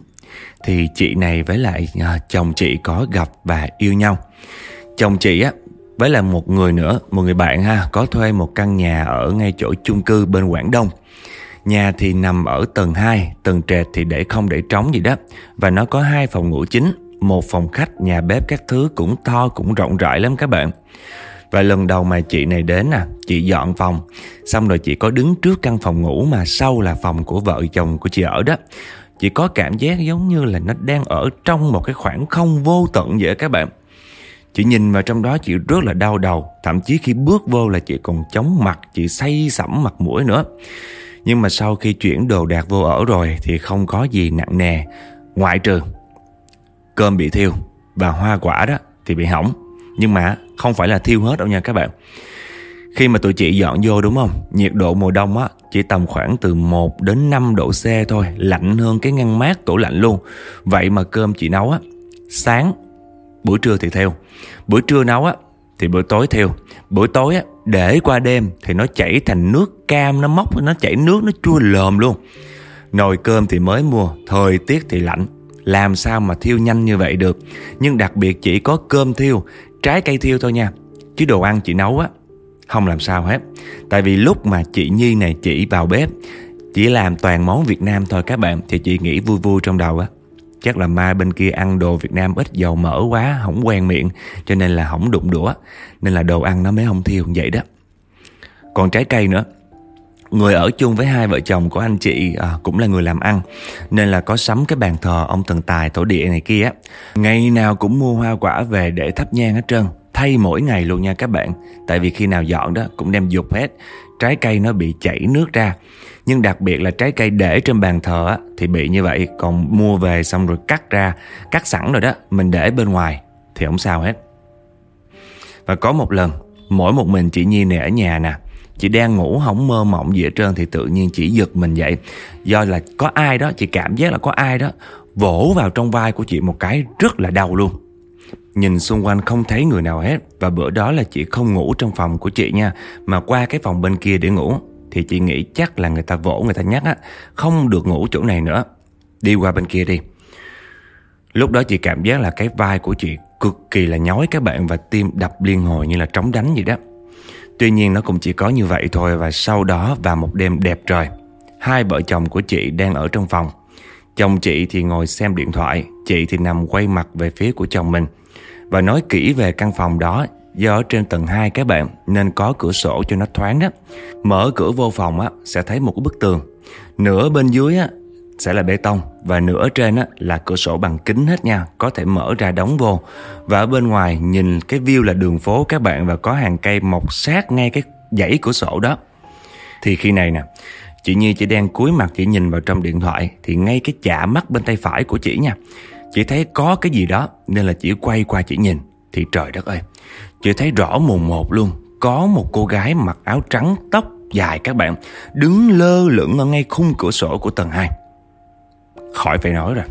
thì chị này với lại à, chồng chị có gặp và yêu nhau. Chồng chị á với là một người nữa, một người bạn ha, có thuê một căn nhà ở ngay chỗ chung cư bên Quảng Đông. Nhà thì nằm ở tầng 2, tầng trệt thì để không để trống gì đó. Và nó có hai phòng ngủ chính, một phòng khách, nhà bếp các thứ cũng to, cũng rộng rãi lắm các bạn. Và lần đầu mà chị này đến nè, chị dọn phòng, xong rồi chị có đứng trước căn phòng ngủ mà sau là phòng của vợ chồng của chị ở đó. Chị có cảm giác giống như là nó đang ở trong một cái khoảng không vô tận vậy các bạn. Chị nhìn vào trong đó, chị rất là đau đầu. Thậm chí khi bước vô là chị còn chóng mặt, Chị say sẩm mặt mũi nữa. Nhưng mà sau khi chuyển đồ đạc vô ở rồi Thì không có gì nặng nề. Ngoại trừ, Cơm bị thiêu Và hoa quả đó thì bị hỏng. Nhưng mà không phải là thiêu hết đâu nha các bạn. Khi mà tụi chị dọn vô đúng không? Nhiệt độ mùa đông á, Chỉ tầm khoảng từ 1 đến 5 độ C thôi, Lạnh hơn cái ngăn mát tủ lạnh luôn. Vậy mà cơm chị nấu á, Sáng Buổi trưa thì theo. Buổi trưa nấu á, Thì buổi tối theo. Buổi tối á, Để qua đêm Thì nó chảy thành nước cam, Nó móc, Nó chảy nước, Nó chua lờm luôn. Nồi cơm thì mới mua, Thời tiết thì lạnh. Làm sao mà thiêu nhanh như vậy được? Nhưng đặc biệt chỉ có cơm thiêu, Trái cây thiêu thôi nha. Chứ đồ ăn chị nấu á, Không làm sao hết. Tại vì lúc mà chị Nhi này chỉ vào bếp, Chỉ làm toàn món Việt Nam thôi các bạn, Thì chị nghĩ vui vui trong đầu á. Chắc là mai bên kia ăn đồ Việt Nam ít dầu mỡ quá Không quen miệng Cho nên là không đụng đũa. Nên là đồ ăn nó mới không thiêu vậy đó. Còn trái cây nữa. Người ở chung với hai vợ chồng của anh chị à, cũng là người làm ăn. Nên là có sắm cái bàn thờ ông thần tài tổ địa này kia Ngày nào cũng mua hoa quả về để thắp nhang hết trơn. Thay mỗi ngày luôn nha các bạn. Tại vì khi nào dọn đó cũng đem dục hết. Trái cây nó bị chảy nước ra nhưng đặc biệt là trái cây để trên bàn thờ á, thì bị như vậy. Còn mua về xong rồi cắt ra cắt sẵn rồi đó mình để bên ngoài thì không sao hết. Và có một lần mỗi một mình chị Nhi này ở nhà nè Chị đang ngủ không mơ mộng gì hết trơn Thì tự nhiên chị giật mình dậy. Do là có ai đó Chị cảm giác là có ai đó Vỗ vào trong vai của chị một cái rất là đau luôn. Nhìn xung quanh không thấy người nào hết. Và bữa đó là chị không ngủ trong phòng của chị nha Mà qua cái phòng bên kia để ngủ. Thì chị nghĩ chắc là người ta vỗ người ta nhắc á Không được ngủ chỗ này nữa Đi qua bên kia đi Lúc đó chị cảm giác là cái vai của chị cực kỳ là nhói các bạn và tim đập liên hồi như là trống đánh vậy đó. Tuy nhiên nó cũng chỉ có như vậy thôi và sau đó vào một đêm đẹp trời, hai vợ chồng của chị đang ở trong phòng. Chồng chị thì ngồi xem điện thoại, chị thì nằm quay mặt về phía của chồng mình và nói kỹ về căn phòng đó do ở trên tầng 2 các bạn nên có cửa sổ cho nó thoáng đó. Mở cửa vô phòng á sẽ thấy một cái bức tường. Nửa bên dưới á sẽ là bê tông và nửa trên á, là cửa sổ bằng kính hết nha, có thể mở ra đóng vô. Và ở bên ngoài nhìn cái view là đường phố các bạn và có hàng cây mọc sát ngay cái dãy cửa sổ đó. Thì khi này nè, chị Nhi chỉ đang cúi mặt chỉ nhìn vào trong điện thoại thì ngay cái chả mắt bên tay phải của chị nha. Chị thấy có cái gì đó nên là chị quay qua chị nhìn thì trời đất ơi, chị thấy rõ mồn một luôn, có một cô gái mặc áo trắng tóc dài các bạn đứng lơ lửng ở ngay khung cửa sổ của tầng 2. Khỏi phải nói rồi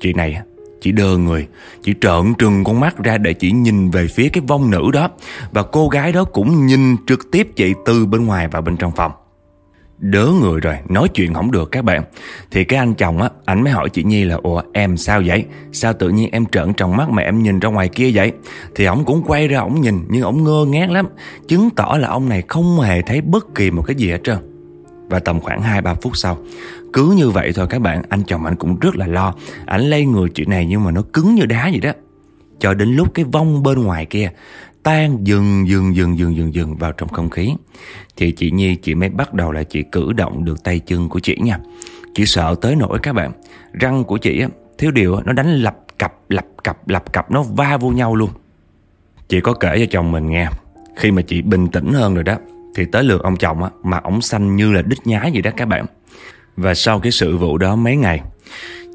Chị này Chị đơ người Chị trợn trừng con mắt ra để chị nhìn về phía cái vong nữ đó. Và cô gái đó cũng nhìn trực tiếp chị từ bên ngoài vào bên trong phòng. Đớ người rồi, nói chuyện không được các bạn Thì cái anh chồng á, anh mới hỏi chị Nhi là Ủa em sao vậy? Sao tự nhiên em trợn tròn mắt mà em nhìn ra ngoài kia vậy? Thì ông cũng quay ra ông nhìn nhưng ông ngơ ngác lắm Chứng tỏ là ông này không hề thấy bất kỳ một cái gì hết trơn Và tầm khoảng 2-3 phút sau cứ như vậy thôi các bạn Anh chồng anh cũng rất là lo Anh lay người chuyện này nhưng mà nó cứng như đá vậy đó Cho đến lúc cái vong bên ngoài kia Tan, dừng dừng dừng dừng dừng dừng vào trong không khí. Thì chị Nhi, chị mới bắt đầu là chị cử động được tay chân của chị nha. Chị sợ tới nỗi các bạn, Răng của chị á, Thiếu điều nó đánh lập cặp lập cặp lập cặp Nó va vô nhau luôn. Chị có kể cho chồng mình nghe, Khi mà chị bình tĩnh hơn rồi đó, Thì tới lượt ông chồng á, Mà ổng xanh như là đít nhái vậy đó các bạn. Và sau cái sự vụ đó mấy ngày,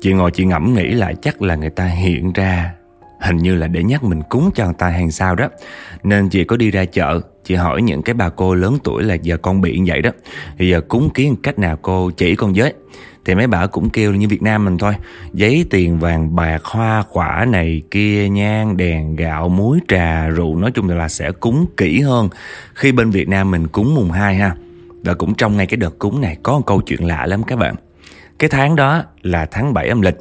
Chị ngồi chị ngẫm nghĩ lại chắc là người ta hiện ra Hình như là để nhắc mình cúng cho người ta hàng sao đó Nên chị có đi ra chợ, Chị hỏi những cái bà cô lớn tuổi là giờ con bị như vậy đó Thì giờ cúng kiến cách nào cô chỉ con với Thì mấy bà cũng kêu như Việt Nam mình thôi, Giấy tiền vàng bạc, hoa quả này, kia, nhang, đèn, gạo, muối, trà, rượu, Nói chung là sẽ cúng kỹ hơn Khi bên Việt Nam mình cúng mùng 2 ha và cũng trong ngay cái đợt cúng này có một câu chuyện lạ lắm các bạn. Cái tháng đó là tháng 7 âm lịch.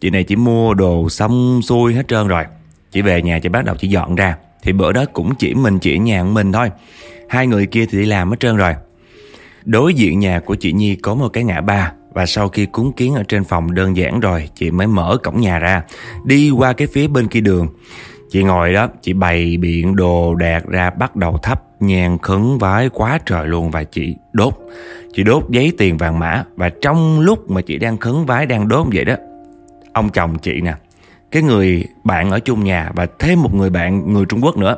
Chị này chỉ mua đồ xong xuôi hết trơn rồi. Chị về nhà chị bắt đầu chỉ dọn ra. Thì bữa đó cũng chỉ mình chị nhà của mình thôi. Hai người kia thì đi làm hết trơn rồi. Đối diện nhà của chị Nhi có một cái ngã ba và sau khi cúng kiến ở trên phòng đơn giản rồi, Chị mới mở cổng nhà ra, Đi qua cái phía bên kia đường Chị ngồi đó, Chị bày biện đồ đạc ra, Bắt đầu thắp nhang khấn vái quá trời luôn và chị đốt chị đốt giấy tiền vàng mã và trong lúc mà chị đang khấn vái, đang đốt vậy đó ông chồng chị nè cái người bạn ở chung nhà và thêm một người bạn người Trung Quốc nữa.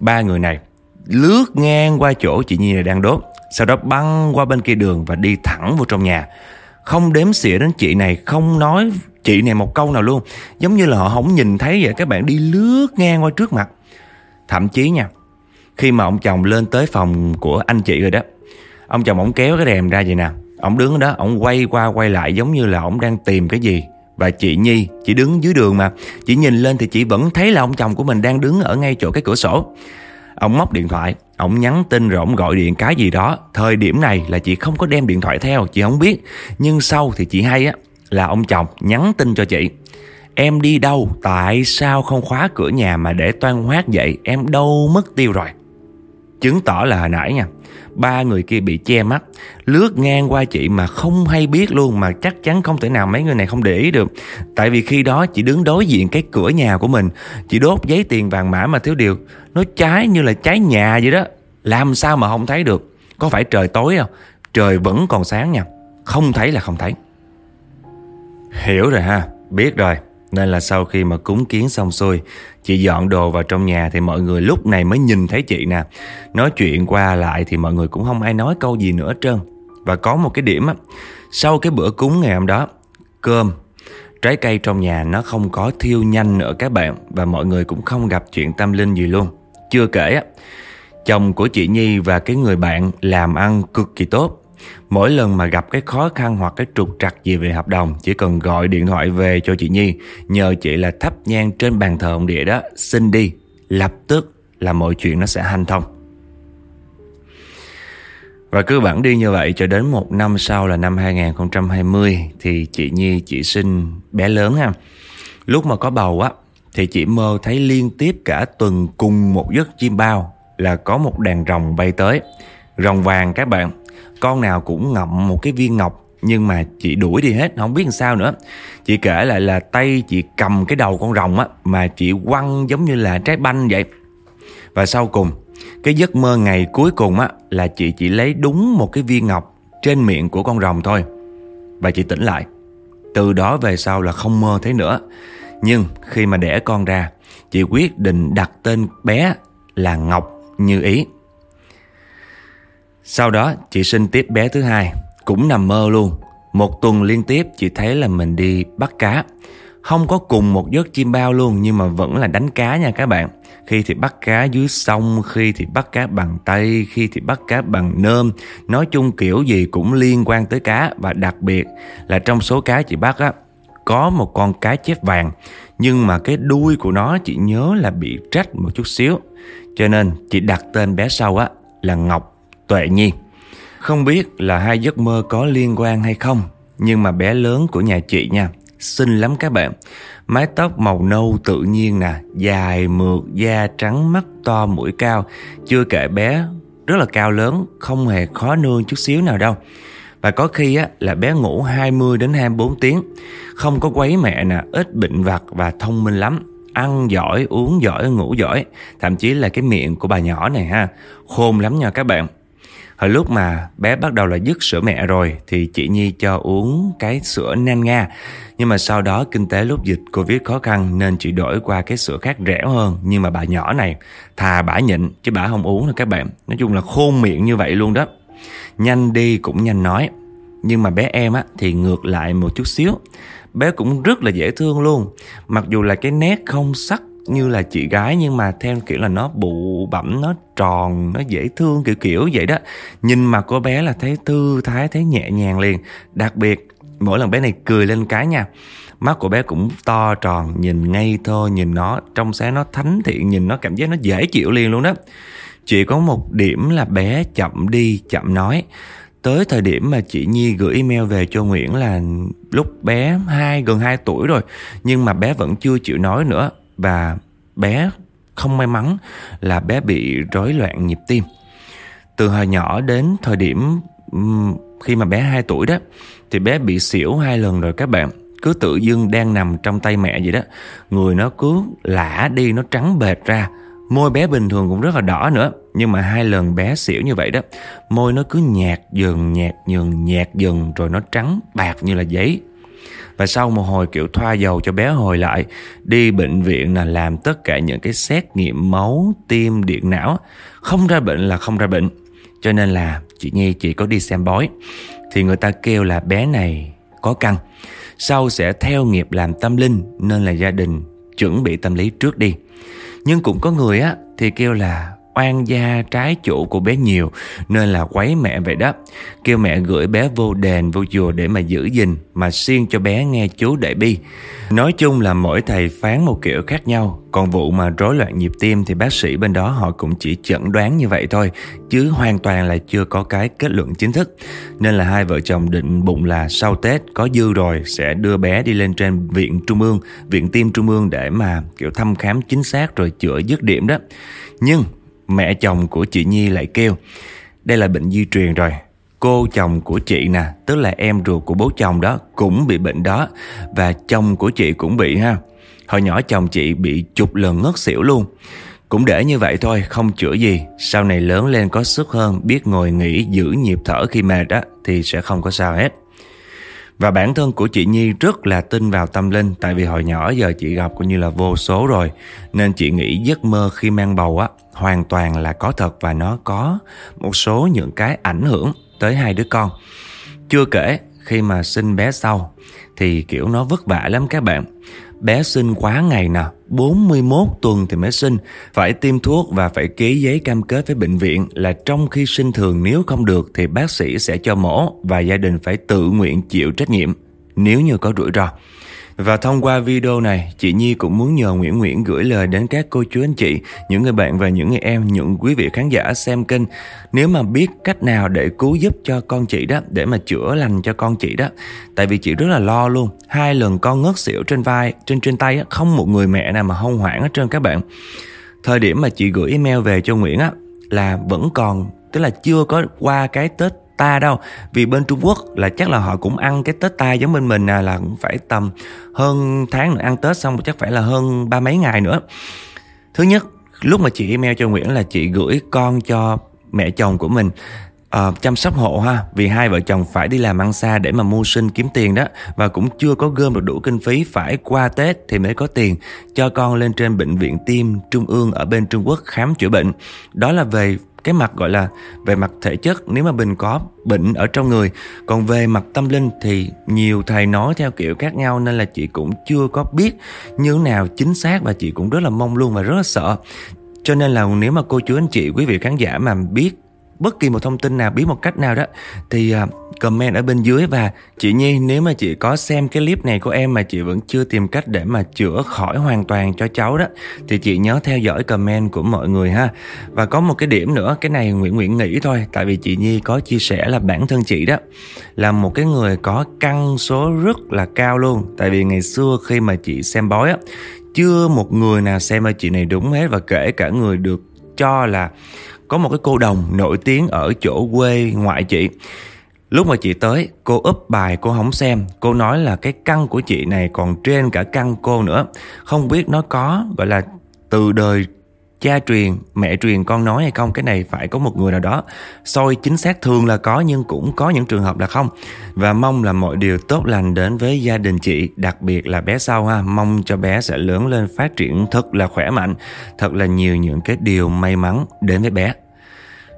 Ba người này lướt ngang qua chỗ chị Nhi này đang đốt sau đó băng qua bên kia đường và đi thẳng vào trong nhà. Không đếm xỉa đến chị này không nói chị này một câu nào luôn. Giống như là họ không nhìn thấy vậy các bạn đi lướt ngang qua trước mặt. Thậm chí nha khi mà ông chồng lên tới phòng của anh chị rồi đó Ông chồng ông kéo cái rèm ra vậy nè. Ông đứng đó, ông quay qua quay lại giống như là ông đang tìm cái gì. Và chị Nhi, chị đứng dưới đường mà. Chị nhìn lên thì chị vẫn thấy là ông chồng của mình đang đứng ở ngay chỗ cái cửa sổ. Ông móc điện thoại Ông nhắn tin rồi ông gọi điện cái gì đó. Thời điểm này là chị không có đem điện thoại theo Chị không biết. Nhưng sau thì chị hay á Là ông chồng nhắn tin cho chị. Em đi đâu Tại sao không khóa cửa nhà mà để toan hoát vậy? Em đâu mất tiêu rồi. Chứng tỏ là hồi nãy nha, Ba người kia bị che mắt, Lướt ngang qua chị mà không hay biết luôn Mà chắc chắn không thể nào mấy người này không để ý được. Tại vì khi đó chị đứng đối diện cái cửa nhà của mình Chị đốt giấy tiền vàng mã mà thiếu điều. Nó cháy như là cháy nhà vậy đó. Làm sao mà không thấy được? Có phải trời tối không? Trời vẫn còn sáng nha. Không thấy là không thấy. Hiểu rồi ha, Biết rồi nên là sau khi mà cúng kiến xong xuôi, Chị dọn đồ vào trong nhà Thì mọi người lúc này mới nhìn thấy chị nè. Nói chuyện qua lại thì mọi người cũng không ai nói câu gì nữa trơn. Và có một cái điểm á, Sau cái bữa cúng ngày hôm đó, Cơm, Trái cây trong nhà nó không có thiêu nhanh nữa các bạn, Và mọi người cũng không gặp chuyện tâm linh gì luôn. Chưa kể á, Chồng của chị Nhi và cái người bạn làm ăn cực kỳ tốt. Mỗi lần mà gặp cái khó khăn hoặc cái trục trặc gì về hợp đồng Chỉ cần gọi điện thoại về cho chị Nhi Nhờ chị là thắp nhang trên bàn thờ ông địa đó Xin đi Lập tức là mọi chuyện nó sẽ hanh thông Và cứ bản đi như vậy cho đến một năm sau là năm 2020 thì chị Nhi chị sinh bé lớn ha. Lúc mà có bầu á thì chị mơ thấy liên tiếp cả tuần cùng một giấc chim bao là có một đàn rồng bay tới. Rồng vàng các bạn, con nào cũng ngậm một cái viên ngọc, nhưng mà chị đuổi đi hết, không biết làm sao nữa. Chị kể lại là tay chị cầm cái đầu con rồng á, mà chị quăng giống như là trái banh vậy. Và sau cùng, cái giấc mơ ngày cuối cùng á, là chị chỉ lấy đúng một cái viên ngọc trên miệng của con rồng thôi. Và chị tỉnh lại. Từ đó về sau là không mơ thấy nữa. Nhưng khi mà đẻ con ra, chị quyết định đặt tên bé là ngọc như ý sau đó chị sinh tiếp bé thứ hai cũng nằm mơ luôn. Một tuần liên tiếp chị thấy là mình đi bắt cá. Không có cùng một giấc chim bao luôn nhưng mà vẫn là đánh cá nha các bạn. Khi thì bắt cá dưới sông, khi thì bắt cá bằng tay, khi thì bắt cá bằng nơm. Nói chung kiểu gì cũng liên quan tới cá và đặc biệt là trong số cá chị bắt á, có một con cá chép vàng nhưng mà cái đuôi của nó chị nhớ là bị rách một chút xíu. Cho nên chị đặt tên bé sau á là Ngọc Tuệ Nhi. Không biết là hai giấc mơ có liên quan hay không Nhưng mà bé lớn của nhà chị nha Xinh lắm các bạn. Mái tóc màu nâu tự nhiên nè Dài mượt da trắng mắt to mũi cao Chưa kể bé rất là cao lớn Không hề khó nương chút xíu nào đâu. Và có khi á, là bé ngủ 20 đến 24 tiếng. Không có quấy mẹ nè Ít bệnh vặt và thông minh lắm. Ăn giỏi, uống giỏi, ngủ giỏi Thậm chí là cái miệng của bà nhỏ này ha Khôn lắm nha các bạn. Hồi lúc mà bé bắt đầu là dứt sữa mẹ rồi, thì chị Nhi cho uống cái sữa nan nga. Nhưng mà sau đó kinh tế lúc dịch Covid khó khăn, nên chị đổi qua cái sữa khác rẻ hơn. Nhưng mà bà nhỏ này, thà bả nhịn, chứ bả không uống nữa các bạn. Nói chung là khôn miệng như vậy luôn đó. Nhanh đi cũng nhanh nói. Nhưng mà bé em á, thì ngược lại một chút xíu. Bé cũng rất là dễ thương luôn. Mặc dù là cái nét không sắc như là chị gái nhưng mà theo kiểu là nó bụ bẩm, nó tròn, nó dễ thương kiểu kiểu vậy đó. Nhìn mà cô bé là thấy thư thái, thấy nhẹ nhàng liền. Đặc biệt, mỗi lần bé này cười lên cái nha, mắt của bé cũng to tròn, nhìn ngây thơ, nhìn nó, trong sáng nó thánh thiện, nhìn nó cảm giác nó dễ chịu liền luôn đó. Chỉ có một điểm là bé chậm đi, chậm nói. Tới thời điểm mà chị Nhi gửi email về cho Nguyễn là lúc bé hai, gần 2 tuổi rồi, nhưng mà bé vẫn chưa chịu nói nữa và bé không may mắn là bé bị rối loạn nhịp tim. Từ hồi nhỏ đến thời điểm khi mà bé 2 tuổi đó, thì bé bị xỉu hai lần rồi các bạn. Cứ tự dưng đang nằm trong tay mẹ vậy đó. Người nó cứ lả đi, nó trắng bệt ra. Môi bé bình thường cũng rất là đỏ nữa, Nhưng mà hai lần bé xỉu như vậy đó, Môi nó cứ nhạt dần nhạt dần nhạt dần, Rồi nó trắng bạc như là giấy và sau một hồi kiểu thoa dầu cho bé hồi lại Đi bệnh viện là làm tất cả những cái xét nghiệm máu, tim, điện não. Không ra bệnh là không ra bệnh. Cho nên là chị Nhi chỉ có đi xem bói. Thì người ta kêu là bé này có căn Sau sẽ theo nghiệp làm tâm linh Nên là gia đình chuẩn bị tâm lý trước đi. Nhưng cũng có người á thì kêu là oan gia trái chủ của bé nhiều, nên là quấy mẹ vậy đó. Kêu mẹ gửi bé vô đền, vô chùa để mà giữ gìn, mà siêng cho bé nghe chú đại bi. Nói chung là mỗi thầy phán một kiểu khác nhau, Còn vụ mà rối loạn nhịp tim thì bác sĩ bên đó họ cũng chỉ chẩn đoán như vậy thôi, Chứ hoàn toàn là chưa có cái kết luận chính thức Nên là hai vợ chồng định bụng là sau Tết, có dư rồi Sẽ đưa bé đi lên trên viện trung ương, Viện tim trung ương để mà, kiểu, thăm khám chính xác rồi chữa dứt điểm đó Nhưng mẹ chồng của chị Nhi lại kêu, Đây là bệnh di truyền rồi. Cô chồng của chị nè, Tức là em ruột của bố chồng đó Cũng bị bệnh đó Và chồng của chị cũng bị ha. Hồi nhỏ chồng chị bị chục lần ngất xỉu luôn. Cũng để như vậy thôi, Không chữa gì. Sau này lớn lên có sức hơn, Biết ngồi nghỉ giữ nhịp thở khi mệt á, Thì sẽ không có sao hết. Và bản thân của chị Nhi rất là tin vào tâm linh, Tại vì hồi nhỏ giờ chị gặp coi như là vô số rồi, Nên chị nghĩ giấc mơ khi mang bầu á Hoàn toàn là có thật và nó có một số những cái ảnh hưởng tới hai đứa con. Chưa kể, khi mà sinh bé sau Thì, kiểu, nó vất vả lắm các bạn. Bé sinh quá ngày nè 41 tuần thì mới sinh. Phải tiêm thuốc và phải ký giấy cam kết với bệnh viện Là trong khi sinh thường nếu không được Thì bác sĩ sẽ cho mổ Và gia đình phải tự nguyện chịu trách nhiệm Nếu như có rủi ro. Và thông qua video này, chị Nhi cũng muốn nhờ Nguyễn Nguyễn gửi lời đến các cô chú anh chị, những người bạn và những người em, những quý vị khán giả xem kênh. Nếu mà biết cách nào để cứu giúp cho con chị đó, để mà chữa lành cho con chị đó. Tại vì chị rất là lo luôn. Hai lần con ngất xỉu trên vai, trên trên tay, không một người mẹ nào mà hông hoảng hết trơn các bạn. Thời điểm mà chị gửi email về cho Nguyễn á, là vẫn còn, tức là chưa có qua cái Tết ta đâu. Vì bên Trung Quốc là chắc là họ cũng ăn cái Tết ta giống bên mình à, là cũng phải tầm hơn tháng nữa ăn Tết xong chắc phải là hơn ba mấy ngày nữa. Thứ nhất lúc mà chị email cho Nguyễn là chị gửi con cho mẹ chồng của mình uh, chăm sóc hộ ha vì hai vợ chồng phải đi làm ăn xa để mà mưu sinh kiếm tiền đó và cũng chưa có gom được đủ kinh phí phải qua Tết thì mới có tiền cho con lên trên bệnh viện tim trung ương ở bên Trung Quốc khám chữa bệnh. Đó là về cái mặt gọi là về mặt thể chất. Nếu mà mình có bệnh ở trong người, còn về mặt tâm linh thì nhiều thầy nói theo kiểu khác nhau, nên là chị cũng chưa có biết như nào chính xác và chị cũng rất là mong luôn và rất là sợ. Cho nên là nếu mà cô chú anh chị, quý vị khán giả mà biết bất kỳ một thông tin nào, biết một cách nào đó, thì à, comment ở bên dưới. Và chị Nhi, nếu mà chị có xem cái clip này của em mà chị vẫn chưa tìm cách để mà chữa khỏi hoàn toàn cho cháu đó, thì chị nhớ theo dõi comment của mọi người ha. Và có một cái điểm nữa, cái này Nguyễn Nguyễn nghĩ thôi, tại vì chị Nhi có chia sẻ là bản thân chị đó là một cái người có căn số rất là cao luôn. Tại vì ngày xưa khi mà chị xem bói á, chưa một người nào xem ở chị này đúng hết, và kể cả người được cho là có một cái cô đồng nổi tiếng ở chỗ quê ngoại chị. Lúc mà chị tới, cô úp bài cô không xem. Cô nói là cái căn của chị này còn trên cả căn cô nữa. Không biết nó có gọi là từ đời cha truyền, mẹ truyền con nói hay không? Cái này phải có một người nào đó soi chính xác thường là có nhưng cũng có những trường hợp là không. Và mong là mọi điều tốt lành đến với gia đình chị Đặc biệt là bé sau ha. Mong cho bé sẽ lớn lên phát triển thật là khỏe mạnh Thật là nhiều những cái điều may mắn đến với bé.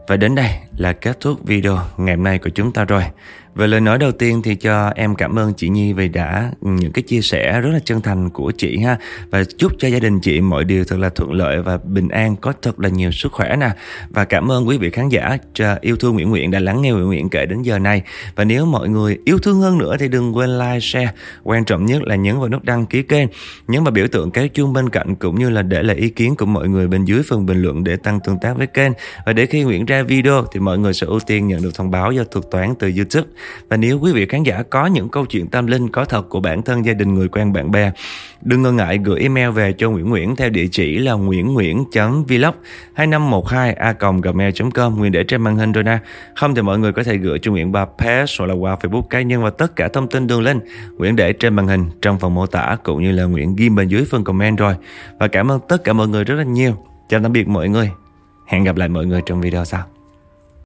Và đến đây là kết thúc video ngày hôm nay của chúng ta rồi. Về lời nói đầu tiên thì cho em cảm ơn chị Nhi vì đã ừ, những cái chia sẻ rất là chân thành của chị ha. Và chúc cho gia đình chị mọi điều thật là thuận lợi và bình an, có thật là nhiều sức khỏe nè. Và cảm ơn quý vị khán giả yêu thương Nguyễn Nguyện đã lắng nghe Nguyễn Nguyện kể đến giờ này. Và nếu mọi người yêu thương hơn nữa thì đừng quên like, share. Quan trọng nhất là nhấn vào nút đăng ký kênh. Nhấn vào biểu tượng cái chuông bên cạnh cũng như là để lại ý kiến của mọi người bên dưới phần bình luận để tăng tương tác với kênh. Và để khi Nguyễn ra video thì mọi người sẽ ưu tiên nhận được thông báo do thuật toán từ YouTube và nếu quý vị khán giả có những câu chuyện tâm linh có thật của bản thân gia đình người quen bạn bè, đừng ngần ngại gửi email về cho Nguyễn Nguyễn theo địa chỉ là nguyễn nguyễn.vlog 2512a.gmail.com Nguyễn để trên màn hình rồi nè. Không thì mọi người có thể gửi cho Nguyễn ba Pass hoặc là qua Facebook cá nhân và tất cả thông tin đường link Nguyễn để trên màn hình trong phần mô tả cũng như là Nguyễn ghi bên dưới phần comment rồi. Và cảm ơn tất cả mọi người rất là nhiều. Chào tạm biệt mọi người. Hẹn gặp lại mọi người trong video sau.